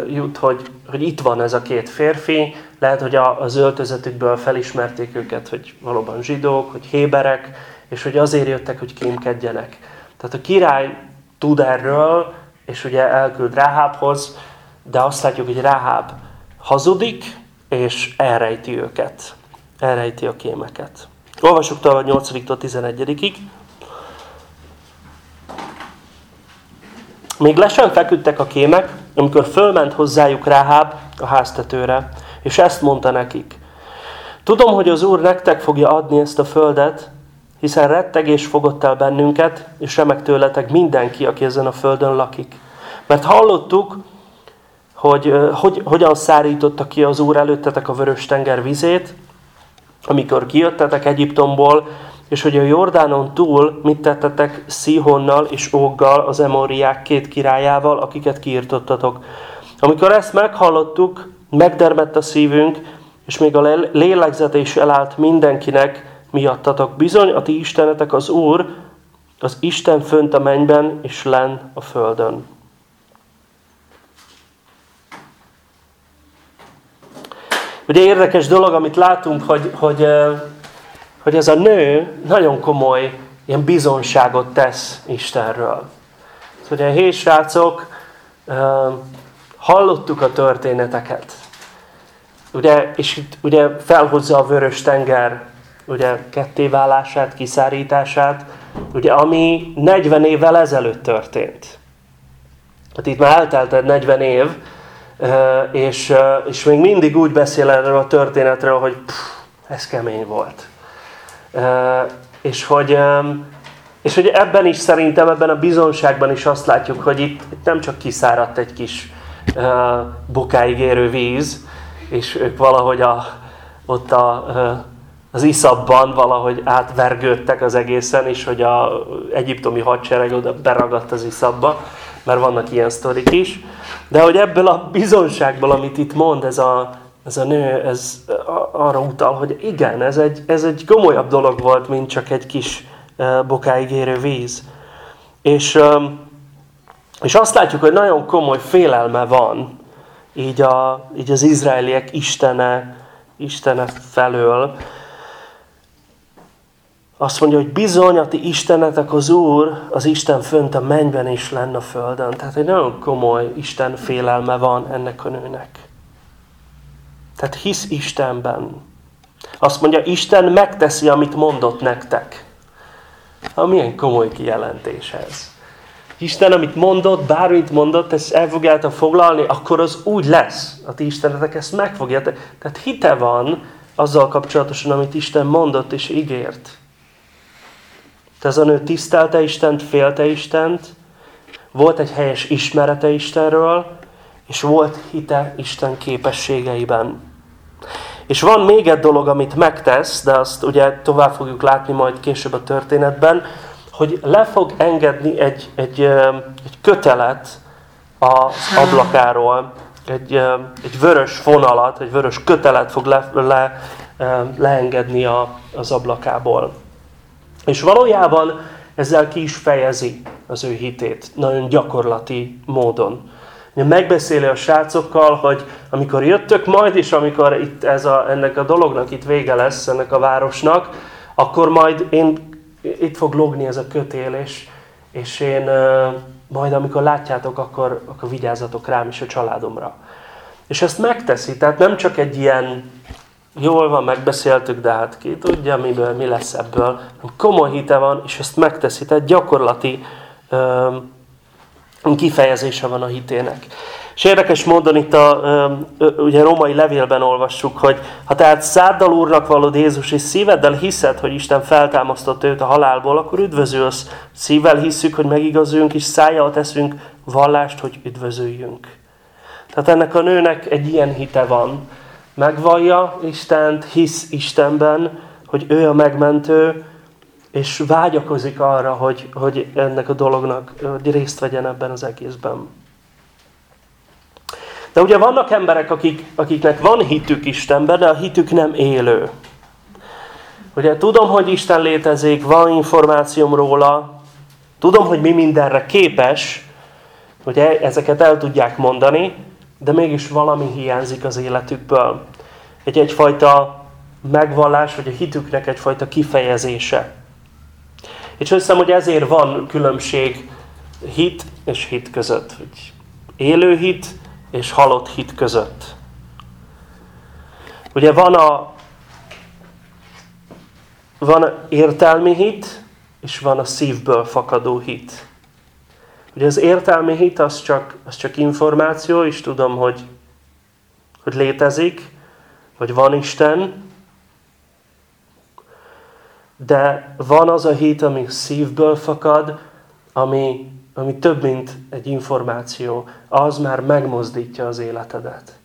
jut, hogy, hogy itt van ez a két férfi, lehet, hogy az öltözetükből felismerték őket, hogy valóban zsidók, hogy héberek, és hogy azért jöttek, hogy kémkedjenek. Tehát a király tud erről, és ugye elküld Ráhábhoz, de azt látjuk, hogy Ráháb hazudik, és elrejti őket. Elrejti a kémeket. Olvassuk tovább 8-tól 11-ig. Még le sem feküdtek a kémek, amikor fölment hozzájuk Ráháb a háztetőre, és ezt mondta nekik. Tudom, hogy az Úr nektek fogja adni ezt a földet, hiszen rettegés fogott el bennünket, és remek tőletek mindenki, aki ezen a földön lakik. Mert hallottuk, hogy, hogy hogyan szárította ki az Úr előttetek a vörös tenger vizét, amikor kijöttetek Egyiptomból, és hogy a Jordánon túl mit tettetek Szihonnal és Óggal, az Emoriák két királyával, akiket kiirtottatok. Amikor ezt meghallottuk, megdermett a szívünk, és még a lélegzete is elállt mindenkinek miattatok. Bizony, a ti Istenetek az Úr, az Isten fönt a mennyben és len a földön. Ugye érdekes dolog, amit látunk, hogy, hogy, hogy ez a nő nagyon komoly ilyen bizonságot tesz Istenről. Ugye, hé srácok, hallottuk a történeteket. Ugye, és itt ugye felhozza a vörös tenger ugye kettéválását, kiszárítását, ugye, ami 40 évvel ezelőtt történt. Hát itt már eltelt 40 év, és, és még mindig úgy beszél erről a történetről, hogy pff, ez kemény volt. És hogy, és hogy ebben is szerintem, ebben a bizonságban is azt látjuk, hogy itt, itt nem csak kiszáradt egy kis bokáig érő víz, és ők valahogy a, ott a, az iszabban valahogy átvergődtek az egészen, és hogy a egyiptomi hadsereg oda beragadt az iszabba, mert vannak ilyen sztorik is. De hogy ebből a bizonságból, amit itt mond ez a, ez a nő, ez arra utal, hogy igen, ez egy, ez egy komolyabb dolog volt, mint csak egy kis bokáig érő víz. És, és azt látjuk, hogy nagyon komoly félelme van így, a, így az izraeliek istene, istene felől. Azt mondja, hogy bizony a ti istenetek az Úr, az Isten fönt a mennyben is lenne a földön. Tehát egy nagyon komoly Isten félelme van ennek a nőnek. Tehát hisz Istenben. Azt mondja, Isten megteszi, amit mondott nektek. Ha milyen komoly kijelentés ez. Isten, amit mondott, bármit mondott, ezt el fogjátok foglalni, akkor az úgy lesz. A ti Istenetek ezt meg fogja. Tehát hite van azzal kapcsolatosan, amit Isten mondott és ígért. Tehát ez a nő tisztelte Istent, félte Istent, volt egy helyes ismerete Istenről, és volt hite Isten képességeiben. És van még egy dolog, amit megtesz, de azt ugye tovább fogjuk látni majd később a történetben, hogy le fog engedni egy, egy, egy kötelet az ablakáról, egy, egy vörös fonalat, egy vörös kötelet fog le, le, leengedni a, az ablakából. És valójában ezzel ki is fejezi az ő hitét, nagyon gyakorlati módon. Megbeszéli a srácokkal, hogy amikor jöttök majd, és amikor itt ez a, ennek a dolognak itt vége lesz, ennek a városnak, akkor majd én itt fog logni ez a kötél, és, és én majd amikor látjátok, akkor, akkor vigyázzatok rám és a családomra. És ezt megteszi, tehát nem csak egy ilyen jól van, megbeszéltük, de hát ki tudja, miből, mi lesz ebből. Komoly hite van, és ezt megteszi, tehát gyakorlati um, kifejezése van a hitének. És érdekes módon itt a ugye római levélben olvassuk, hogy ha tehát száddal úrnak vallod Jézus és szíveddel hiszed, hogy Isten feltámasztott őt a halálból, akkor üdvözülsz. Szívvel hisszük, hogy megigazuljunk, és szájjal teszünk vallást, hogy üdvözüljünk. Tehát ennek a nőnek egy ilyen hite van. Megvallja Istent, hisz Istenben, hogy ő a megmentő, és vágyakozik arra, hogy, hogy ennek a dolognak hogy részt vegyen ebben az egészben. De ugye vannak emberek, akik, akiknek van hitük Istenben, de a hitük nem élő. Ugye tudom, hogy Isten létezik, van információm róla, tudom, hogy mi mindenre képes, hogy ezeket el tudják mondani, de mégis valami hiányzik az életükből. Egy egyfajta megvallás, vagy a hitüknek egyfajta kifejezése. És azt hiszem, hogy ezért van különbség hit és hit között. Hogy élő hit és halott hit között. Ugye van a van értelmi hit, és van a szívből fakadó hit. Ugye az értelmi hit az csak, az csak információ, és tudom, hogy, hogy létezik, hogy van Isten, de van az a hit, ami szívből fakad, ami, ami több, mint egy információ. Az már megmozdítja az életedet.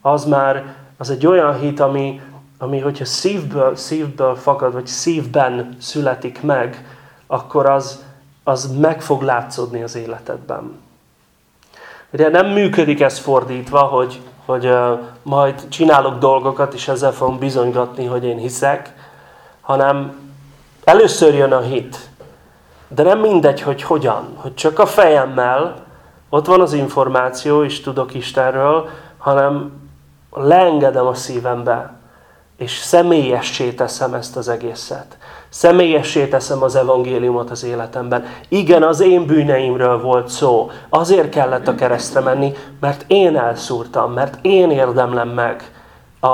Az már az egy olyan hit, ami, ami hogyha szívből, szívből fakad, vagy szívben születik meg, akkor az, az meg fog látszódni az életedben. Ugye nem működik ez fordítva, hogy, hogy majd csinálok dolgokat, és ezzel fogom bizonygatni, hogy én hiszek, hanem először jön a hit. De nem mindegy, hogy hogyan. Hogy csak a fejemmel, ott van az információ, és tudok Istenről, hanem leengedem a szívembe és személyessé teszem ezt az egészet. Személyessé teszem az evangéliumot az életemben. Igen, az én bűneimről volt szó. Azért kellett a keresztre menni, mert én elszúrtam, mert én érdemlem meg a,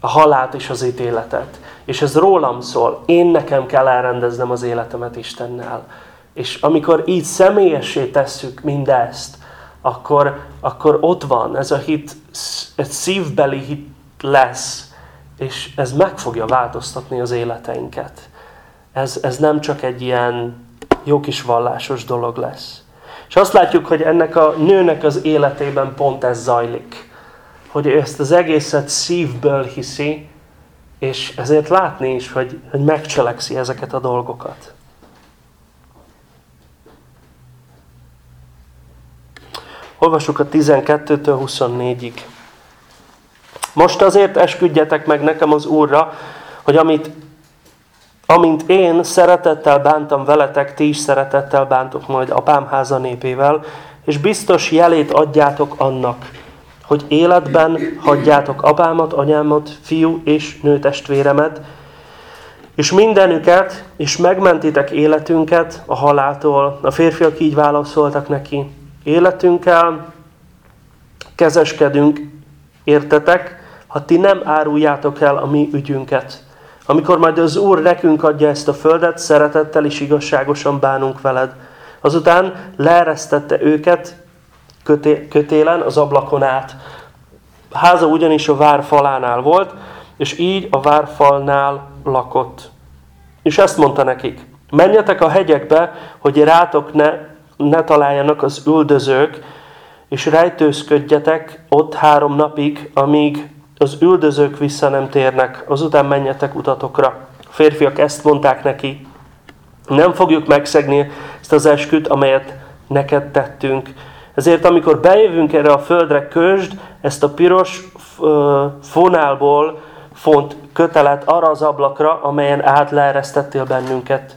a halált és az ítéletet. És ez rólam szól. Én nekem kell elrendeznem az életemet Istennel. És amikor így személyessé tesszük mindezt, akkor, akkor ott van ez a hit, egy szívbeli hit lesz, és ez meg fogja változtatni az életeinket. Ez, ez nem csak egy ilyen jó kis vallásos dolog lesz. És azt látjuk, hogy ennek a nőnek az életében pont ez zajlik. Hogy ő ezt az egészet szívből hiszi, és ezért látni is, hogy, hogy megcselekszi ezeket a dolgokat. Olvassuk a 12-től 24-ig. Most azért esküdjetek meg nekem az Úrra, hogy amit, amint én szeretettel bántam veletek, ti is szeretettel bántok majd apám háza népével, és biztos jelét adjátok annak, hogy életben hagyjátok apámat, anyámat, fiú és nőtestvéremet, és mindenüket, és megmentitek életünket a haláltól. A férfiak így válaszoltak neki, életünkkel kezeskedünk, értetek, ha ti nem áruljátok el a mi ügyünket. Amikor majd az Úr nekünk adja ezt a földet, szeretettel és igazságosan bánunk veled. Azután leeresztette őket köté kötélen az ablakon át. Háza ugyanis a vár falánál volt, és így a várfalnál lakott. És ezt mondta nekik, menjetek a hegyekbe, hogy rátok ne, ne találjanak az üldözők, és rejtőzködjetek ott három napig, amíg az üldözők vissza nem térnek, azután menjetek utatokra. A férfiak ezt mondták neki, nem fogjuk megszegni ezt az esküt, amelyet neked tettünk. Ezért amikor bejövünk erre a földre, közd ezt a piros fonálból font kötelet arra az ablakra, amelyen át leeresztettél bennünket.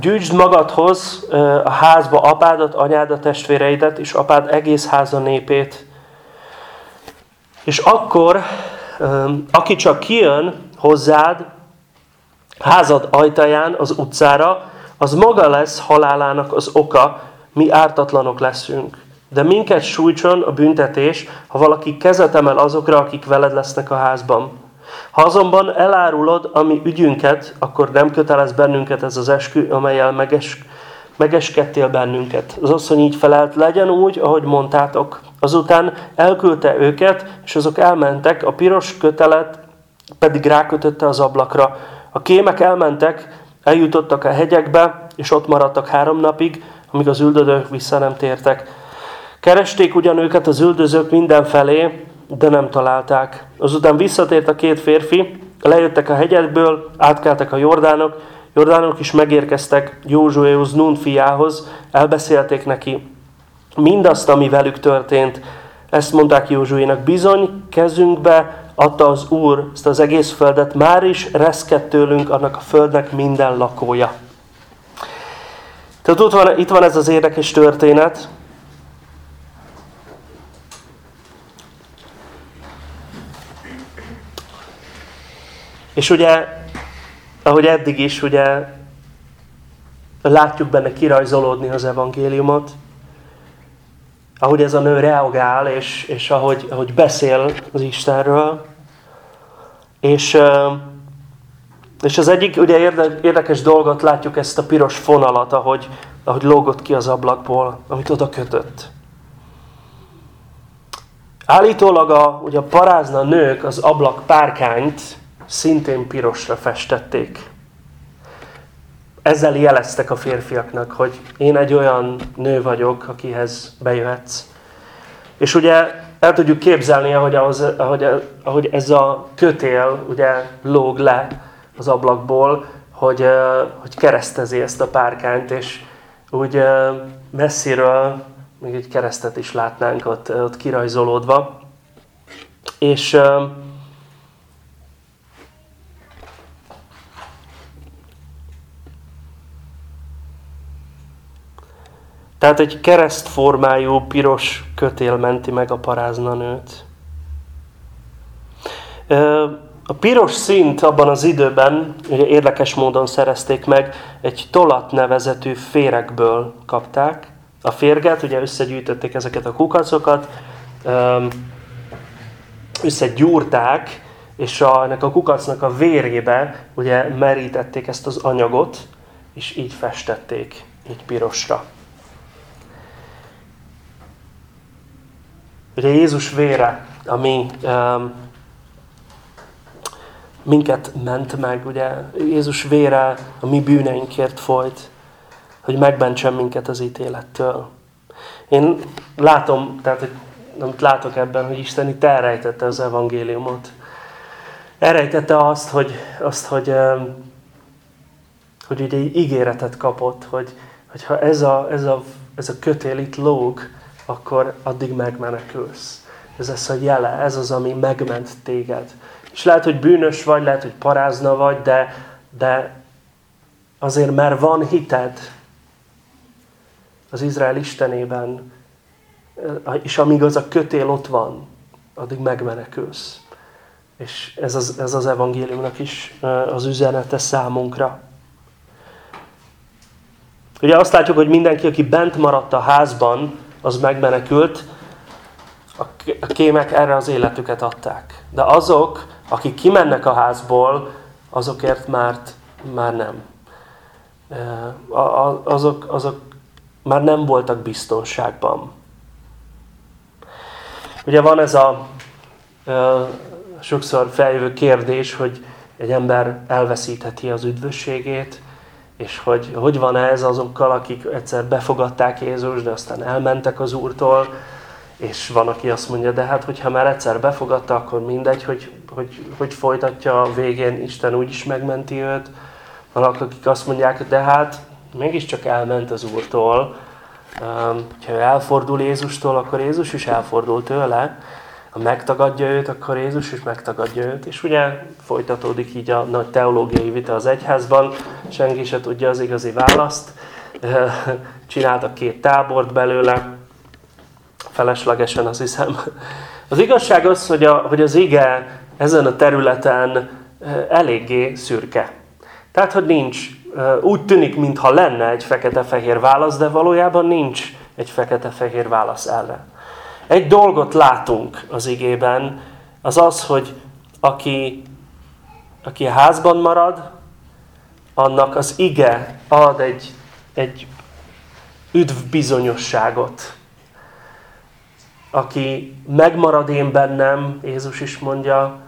Gyűjtsd magadhoz a házba apádat, anyádat, testvéreidet, és apád egész háza népét, és akkor, aki csak kijön hozzád, házad ajtaján, az utcára, az maga lesz halálának az oka, mi ártatlanok leszünk. De minket sújtson a büntetés, ha valaki kezet emel azokra, akik veled lesznek a házban. Ha azonban elárulod a mi ügyünket, akkor nem kötelez bennünket ez az eskü, amelyel meges, megeskedtél bennünket. Az asszony így felelt, legyen úgy, ahogy mondtátok. Azután elküldte őket, és azok elmentek, a piros kötelet pedig rákötötte az ablakra. A kémek elmentek, eljutottak a hegyekbe, és ott maradtak három napig, amíg az üldödők vissza nem tértek. Keresték ugyan őket az üldözők mindenfelé, de nem találták. Azután visszatért a két férfi, lejöttek a hegyekből, átkeltek a Jordánok, Jordánok is megérkeztek Józsuéhoz, Nun fiához, elbeszélték neki mindazt, ami velük történt. Ezt mondták Józsuénak, bizony kezünkbe adta az Úr ezt az egész földet, már is reszkett tőlünk annak a földnek minden lakója. Tehát ott van, itt van ez az érdekes történet. És ugye, ahogy eddig is, ugye látjuk benne kirajzolódni az evangéliumot, ahogy ez a nő reagál, és, és ahogy, ahogy beszél az Istenről. És, és az egyik ugye érdekes dolgot látjuk ezt a piros fonalat, ahogy, ahogy lógott ki az ablakból, amit oda kötött. Állítólag a, ugye a parázna nők az ablak párkányt szintén pirosra festették. Ezzel jeleztek a férfiaknak, hogy én egy olyan nő vagyok, akihez bejöhetsz. És ugye el tudjuk képzelni, ahogy, az, ahogy, ahogy ez a kötél ugye lóg le az ablakból, hogy, hogy keresztezi ezt a párkányt, és úgy messziről még egy keresztet is látnánk ott, ott kirajzolódva. És Tehát egy keresztformájú piros kötél menti meg a paráznanőt. A piros szint abban az időben ugye érdekes módon szerezték meg, egy tolat nevezetű férekből kapták. A férget, ugye összegyűjtötték ezeket a kukacokat, összegyúrták, és a, ennek a kukacnak a vérébe ugye merítették ezt az anyagot, és így festették, így pirosra. Ugye Jézus vére, ami um, minket ment meg, ugye Jézus vére a mi bűneinkért folyt, hogy megmentsen minket az ítélettől. Én látom, tehát hogy amit látok ebben, hogy Isten itt elrejtette az evangéliumot. Elrejtette azt, hogy, azt, hogy, hogy ugye ígéretet kapott, hogy, hogy ha ez a, ez, a, ez a kötél itt lóg, akkor addig megmenekülsz. Ez lesz a jele, ez az, ami megment téged. És lehet, hogy bűnös vagy, lehet, hogy parázna vagy, de, de azért, mert van hited az Izrael Istenében, és amíg az a kötél ott van, addig megmenekülsz. És ez az, ez az evangéliumnak is az üzenete számunkra. Ugye azt látjuk, hogy mindenki, aki bent maradt a házban, az megmenekült, a kémek erre az életüket adták. De azok, akik kimennek a házból, azokért már, már nem. Azok, azok már nem voltak biztonságban. Ugye van ez a sokszor feljövő kérdés, hogy egy ember elveszítheti az üdvösségét, és hogy hogy van ez azokkal, akik egyszer befogadták Jézus, de aztán elmentek az Úrtól, és van, aki azt mondja, de hát, hogyha már egyszer befogadta, akkor mindegy, hogy, hogy, hogy folytatja a végén, Isten úgyis megmenti őt. Vannak, akik azt mondják, de hát mégiscsak elment az Úrtól. Ha elfordul Jézustól, akkor Jézus is elfordul tőle ha megtagadja őt, akkor Jézus is megtagadja őt. És ugye folytatódik így a nagy teológiai vita az egyházban, senki se tudja az igazi választ. <laughs> Csináltak két tábort belőle, feleslegesen azt hiszem. <laughs> Az igazság az, hogy, a, hogy az ige ezen a területen eléggé szürke. Tehát, hogy nincs, úgy tűnik, mintha lenne egy fekete-fehér válasz, de valójában nincs egy fekete-fehér válasz erre. Egy dolgot látunk az igében, az az, hogy aki, aki a házban marad, annak az ige ad egy, egy üdv bizonyosságot. Aki megmarad én bennem, Jézus is mondja,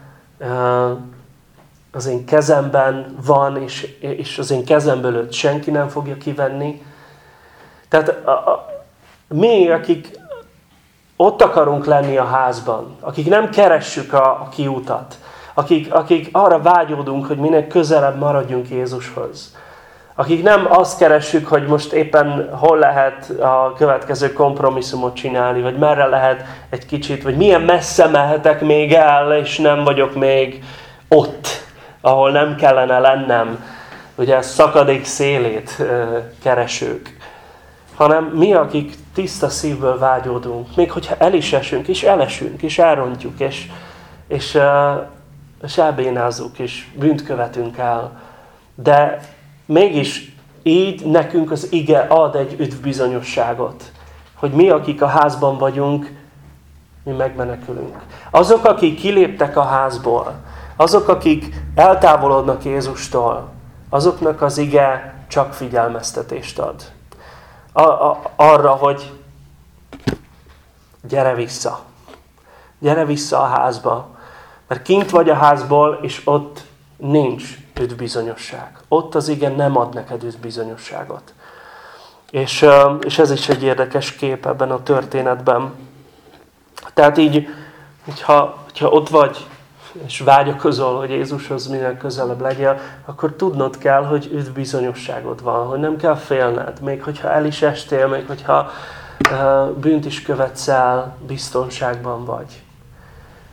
az én kezemben van, és, és az én kezemből őt senki nem fogja kivenni. Tehát a, a, mi, akik ott akarunk lenni a házban, akik nem keressük a, a kiutat, akik, akik arra vágyódunk, hogy minél közelebb maradjunk Jézushoz. Akik nem azt keressük, hogy most éppen hol lehet a következő kompromisszumot csinálni, vagy merre lehet egy kicsit, vagy milyen messze mehetek még el, és nem vagyok még ott, ahol nem kellene lennem. Ugye szakadék szélét keresők. Hanem mi, akik tiszta szívből vágyódunk, még hogyha el is esünk, és elesünk, és elrontjuk, és, és, és elbénázzuk, és bűnt követünk el. De mégis így nekünk az ige ad egy üdvbizonyosságot, hogy mi, akik a házban vagyunk, mi megmenekülünk. Azok, akik kiléptek a házból, azok, akik eltávolodnak Jézustól, azoknak az ige csak figyelmeztetést ad. A, a, arra, hogy gyere vissza. Gyere vissza a házba. Mert kint vagy a házból, és ott nincs üdvbizonyosság. Ott az igen nem ad neked üdvbizonyosságot. És, és ez is egy érdekes kép ebben a történetben. Tehát így, hogyha, hogyha ott vagy, és vágyakozol, hogy Jézushoz minél közelebb legyél, akkor tudnod kell, hogy üdvbizonyosságod van, hogy nem kell félned. Még hogyha el is estél, még hogyha bűnt is követsz el, biztonságban vagy.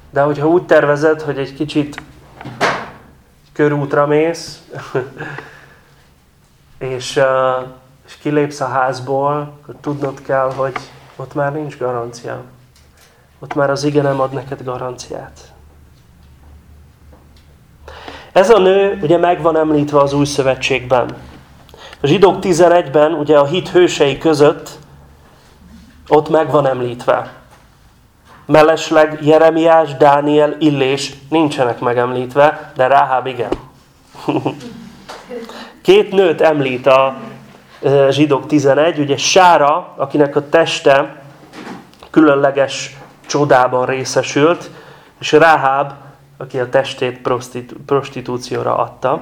De hogyha úgy tervezed, hogy egy kicsit körútra mész, <laughs> és, és kilépsz a házból, akkor tudnod kell, hogy ott már nincs garancia. Ott már az ige nem ad neked garanciát. Ez a nő ugye meg van említve az új szövetségben. A zsidók 11-ben, ugye a hit hősei között, ott meg van említve. Mellesleg Jeremiás, Dániel, Illés nincsenek megemlítve, de Ráháb igen. <laughs> Két nőt említ a zsidók 11, ugye Sára, akinek a teste különleges csodában részesült, és Ráháb, aki a testét prostitú prostitúcióra adta.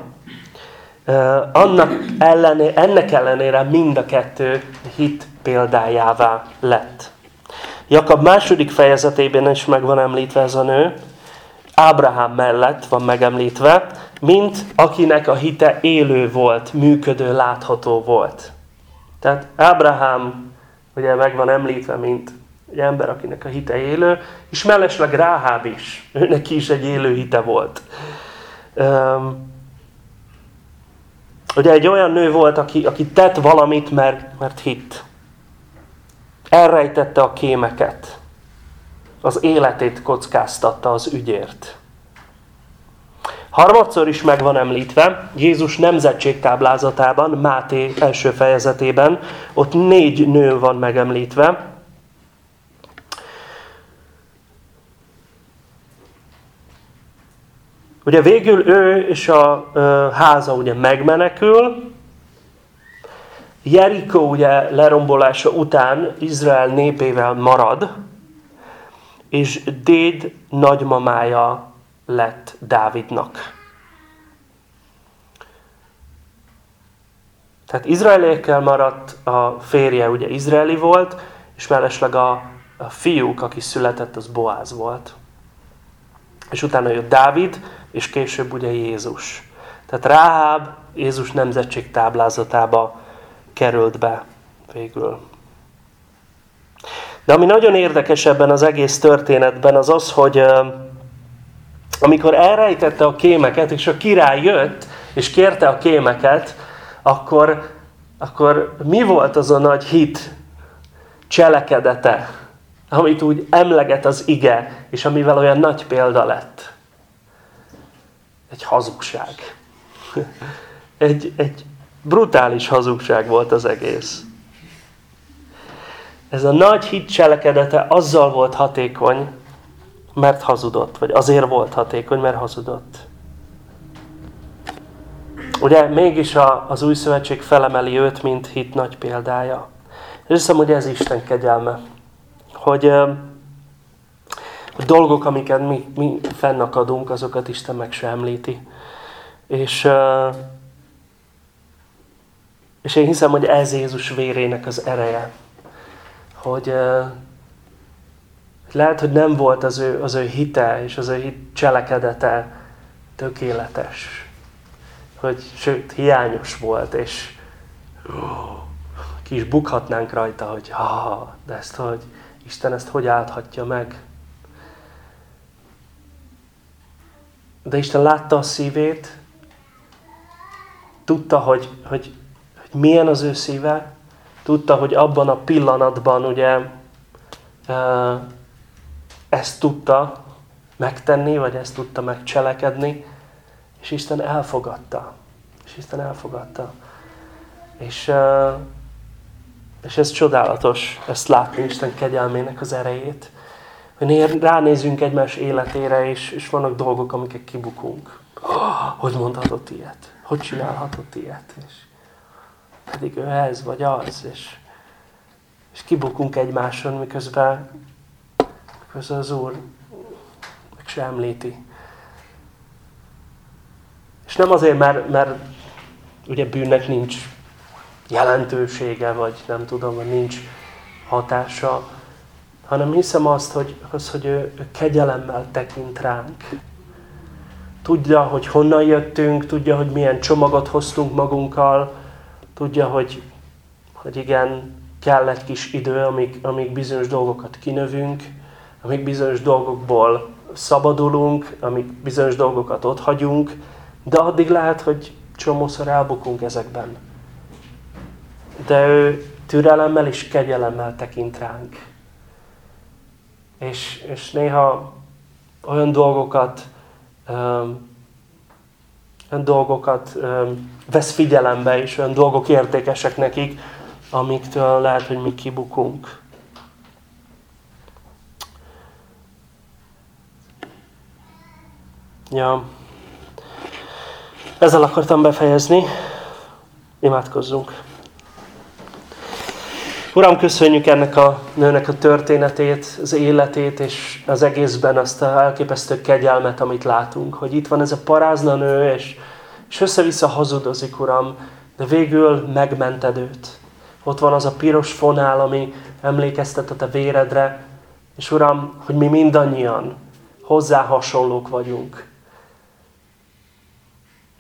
Annak ellené, ennek ellenére mind a kettő hit példájává lett. Jakab második fejezetében is meg van említve ez a nő, Ábrahám mellett van megemlítve, mint akinek a hite élő volt, működő, látható volt. Tehát Ábrahám ugye meg van említve, mint egy ember, akinek a hite élő, és mellesleg Ráháb is. Őnek is egy élő hite volt. Um, ugye egy olyan nő volt, aki, aki tett valamit, mert, mert hitt elrejtette a kémeket. Az életét kockáztatta az ügyért. Harmadszor is meg van említve, Jézus nemzetségtáblázatában, Máté első fejezetében, ott négy nő van megemlítve. Ugye végül ő és a háza ugye megmenekül, Jerikó ugye lerombolása után Izrael népével marad, és Déd nagymamája lett Dávidnak. Tehát izraeliekkel maradt, a férje ugye izraeli volt, és mellesleg a, a fiúk, aki született, az Boáz volt. És utána jött Dávid, és később ugye Jézus. Tehát Ráháb Jézus nemzetség táblázatába került be végül. De ami nagyon érdekes ebben az egész történetben az az, hogy amikor elrejtette a kémeket, és a király jött, és kérte a kémeket, akkor, akkor mi volt az a nagy hit cselekedete, amit úgy emleget az ige, és amivel olyan nagy példa lett? Egy hazugság. <laughs> Egy, egy, Brutális hazugság volt az egész. Ez a nagy hit cselekedete azzal volt hatékony, mert hazudott, vagy azért volt hatékony, mert hazudott. Ugye mégis a, az új szövetség felemeli őt, mint hit nagy példája. És hiszem, hogy ez Isten kegyelme. Hogy dolgok, amiket mi, mi fennakadunk, azokat Isten meg se említi. És és én hiszem, hogy ez Jézus vérének az ereje. Hogy, Lehet, hogy nem volt az ő, az ő hite és az ő hit cselekedete tökéletes. Hogy, sőt, hiányos volt, és ki is bukhatnánk rajta, hogy ha, de ezt hogy, Isten ezt hogy állhatja meg? De Isten látta a szívét, tudta, hogy, hogy, hogy milyen az ő szíve, tudta, hogy abban a pillanatban ugye ezt tudta megtenni, vagy ezt tudta megcselekedni, és Isten elfogadta. És Isten elfogadta. És, és ez csodálatos, ezt látni Isten kegyelmének az erejét. Hogy ránézünk egymás életére, és, és vannak dolgok, amiket kibukunk. Hogy mondhatott ilyet? Hogy csinálhatott ilyet? És pedig ő ez vagy az, és, és kibukunk egymáson, miközben, miközben az Úr meg se említi. És nem azért, mert, mert ugye bűnnek nincs jelentősége, vagy nem tudom, vagy nincs hatása, hanem hiszem azt, hogy, az, hogy ő, ő kegyelemmel tekint ránk. Tudja, hogy honnan jöttünk, tudja, hogy milyen csomagot hoztunk magunkkal, tudja, hogy, hogy igen, kell egy kis idő, amíg, amíg bizonyos dolgokat kinövünk, amíg bizonyos dolgokból szabadulunk, amíg bizonyos dolgokat ott hagyunk, de addig lehet, hogy csomószor elbukunk ezekben. De ő türelemmel és kegyelemmel tekint ránk. És, és néha olyan dolgokat, um, olyan dolgokat um, vesz figyelembe, és olyan dolgok értékesek nekik, amiktől lehet, hogy mi kibukunk. Ja. Ezzel akartam befejezni. Imádkozzunk. Uram, köszönjük ennek a nőnek a történetét, az életét, és az egészben azt a elképesztő kegyelmet, amit látunk, hogy itt van ez a parázna nő, és, és össze-vissza hazudozik, Uram, de végül megmented őt. Ott van az a piros fonál, ami emlékeztet a te véredre, és Uram, hogy mi mindannyian hozzá hasonlók vagyunk.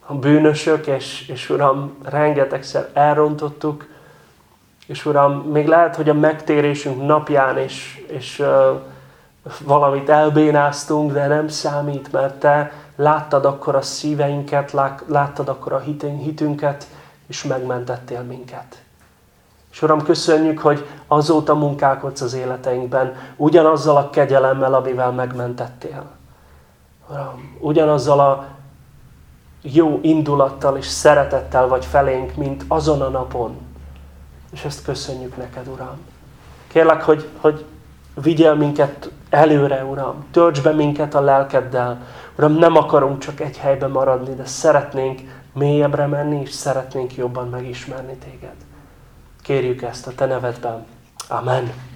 A bűnösök, és, és Uram, rengetegszer elrontottuk, és Uram, még lehet, hogy a megtérésünk napján is, és uh, valamit elbénáztunk, de nem számít, mert Te láttad akkor a szíveinket, láttad akkor a hitünket, és megmentettél minket. És Uram, köszönjük, hogy azóta munkálkodsz az életeinkben, ugyanazzal a kegyelemmel, amivel megmentettél. Uram, ugyanazzal a jó indulattal és szeretettel vagy felénk, mint azon a napon, és ezt köszönjük neked, Uram. Kérlek, hogy, hogy vigyél minket előre, Uram. Tölts be minket a lelkeddel. Uram, nem akarunk csak egy helyben maradni, de szeretnénk mélyebbre menni, és szeretnénk jobban megismerni téged. Kérjük ezt a Te nevedben. Amen.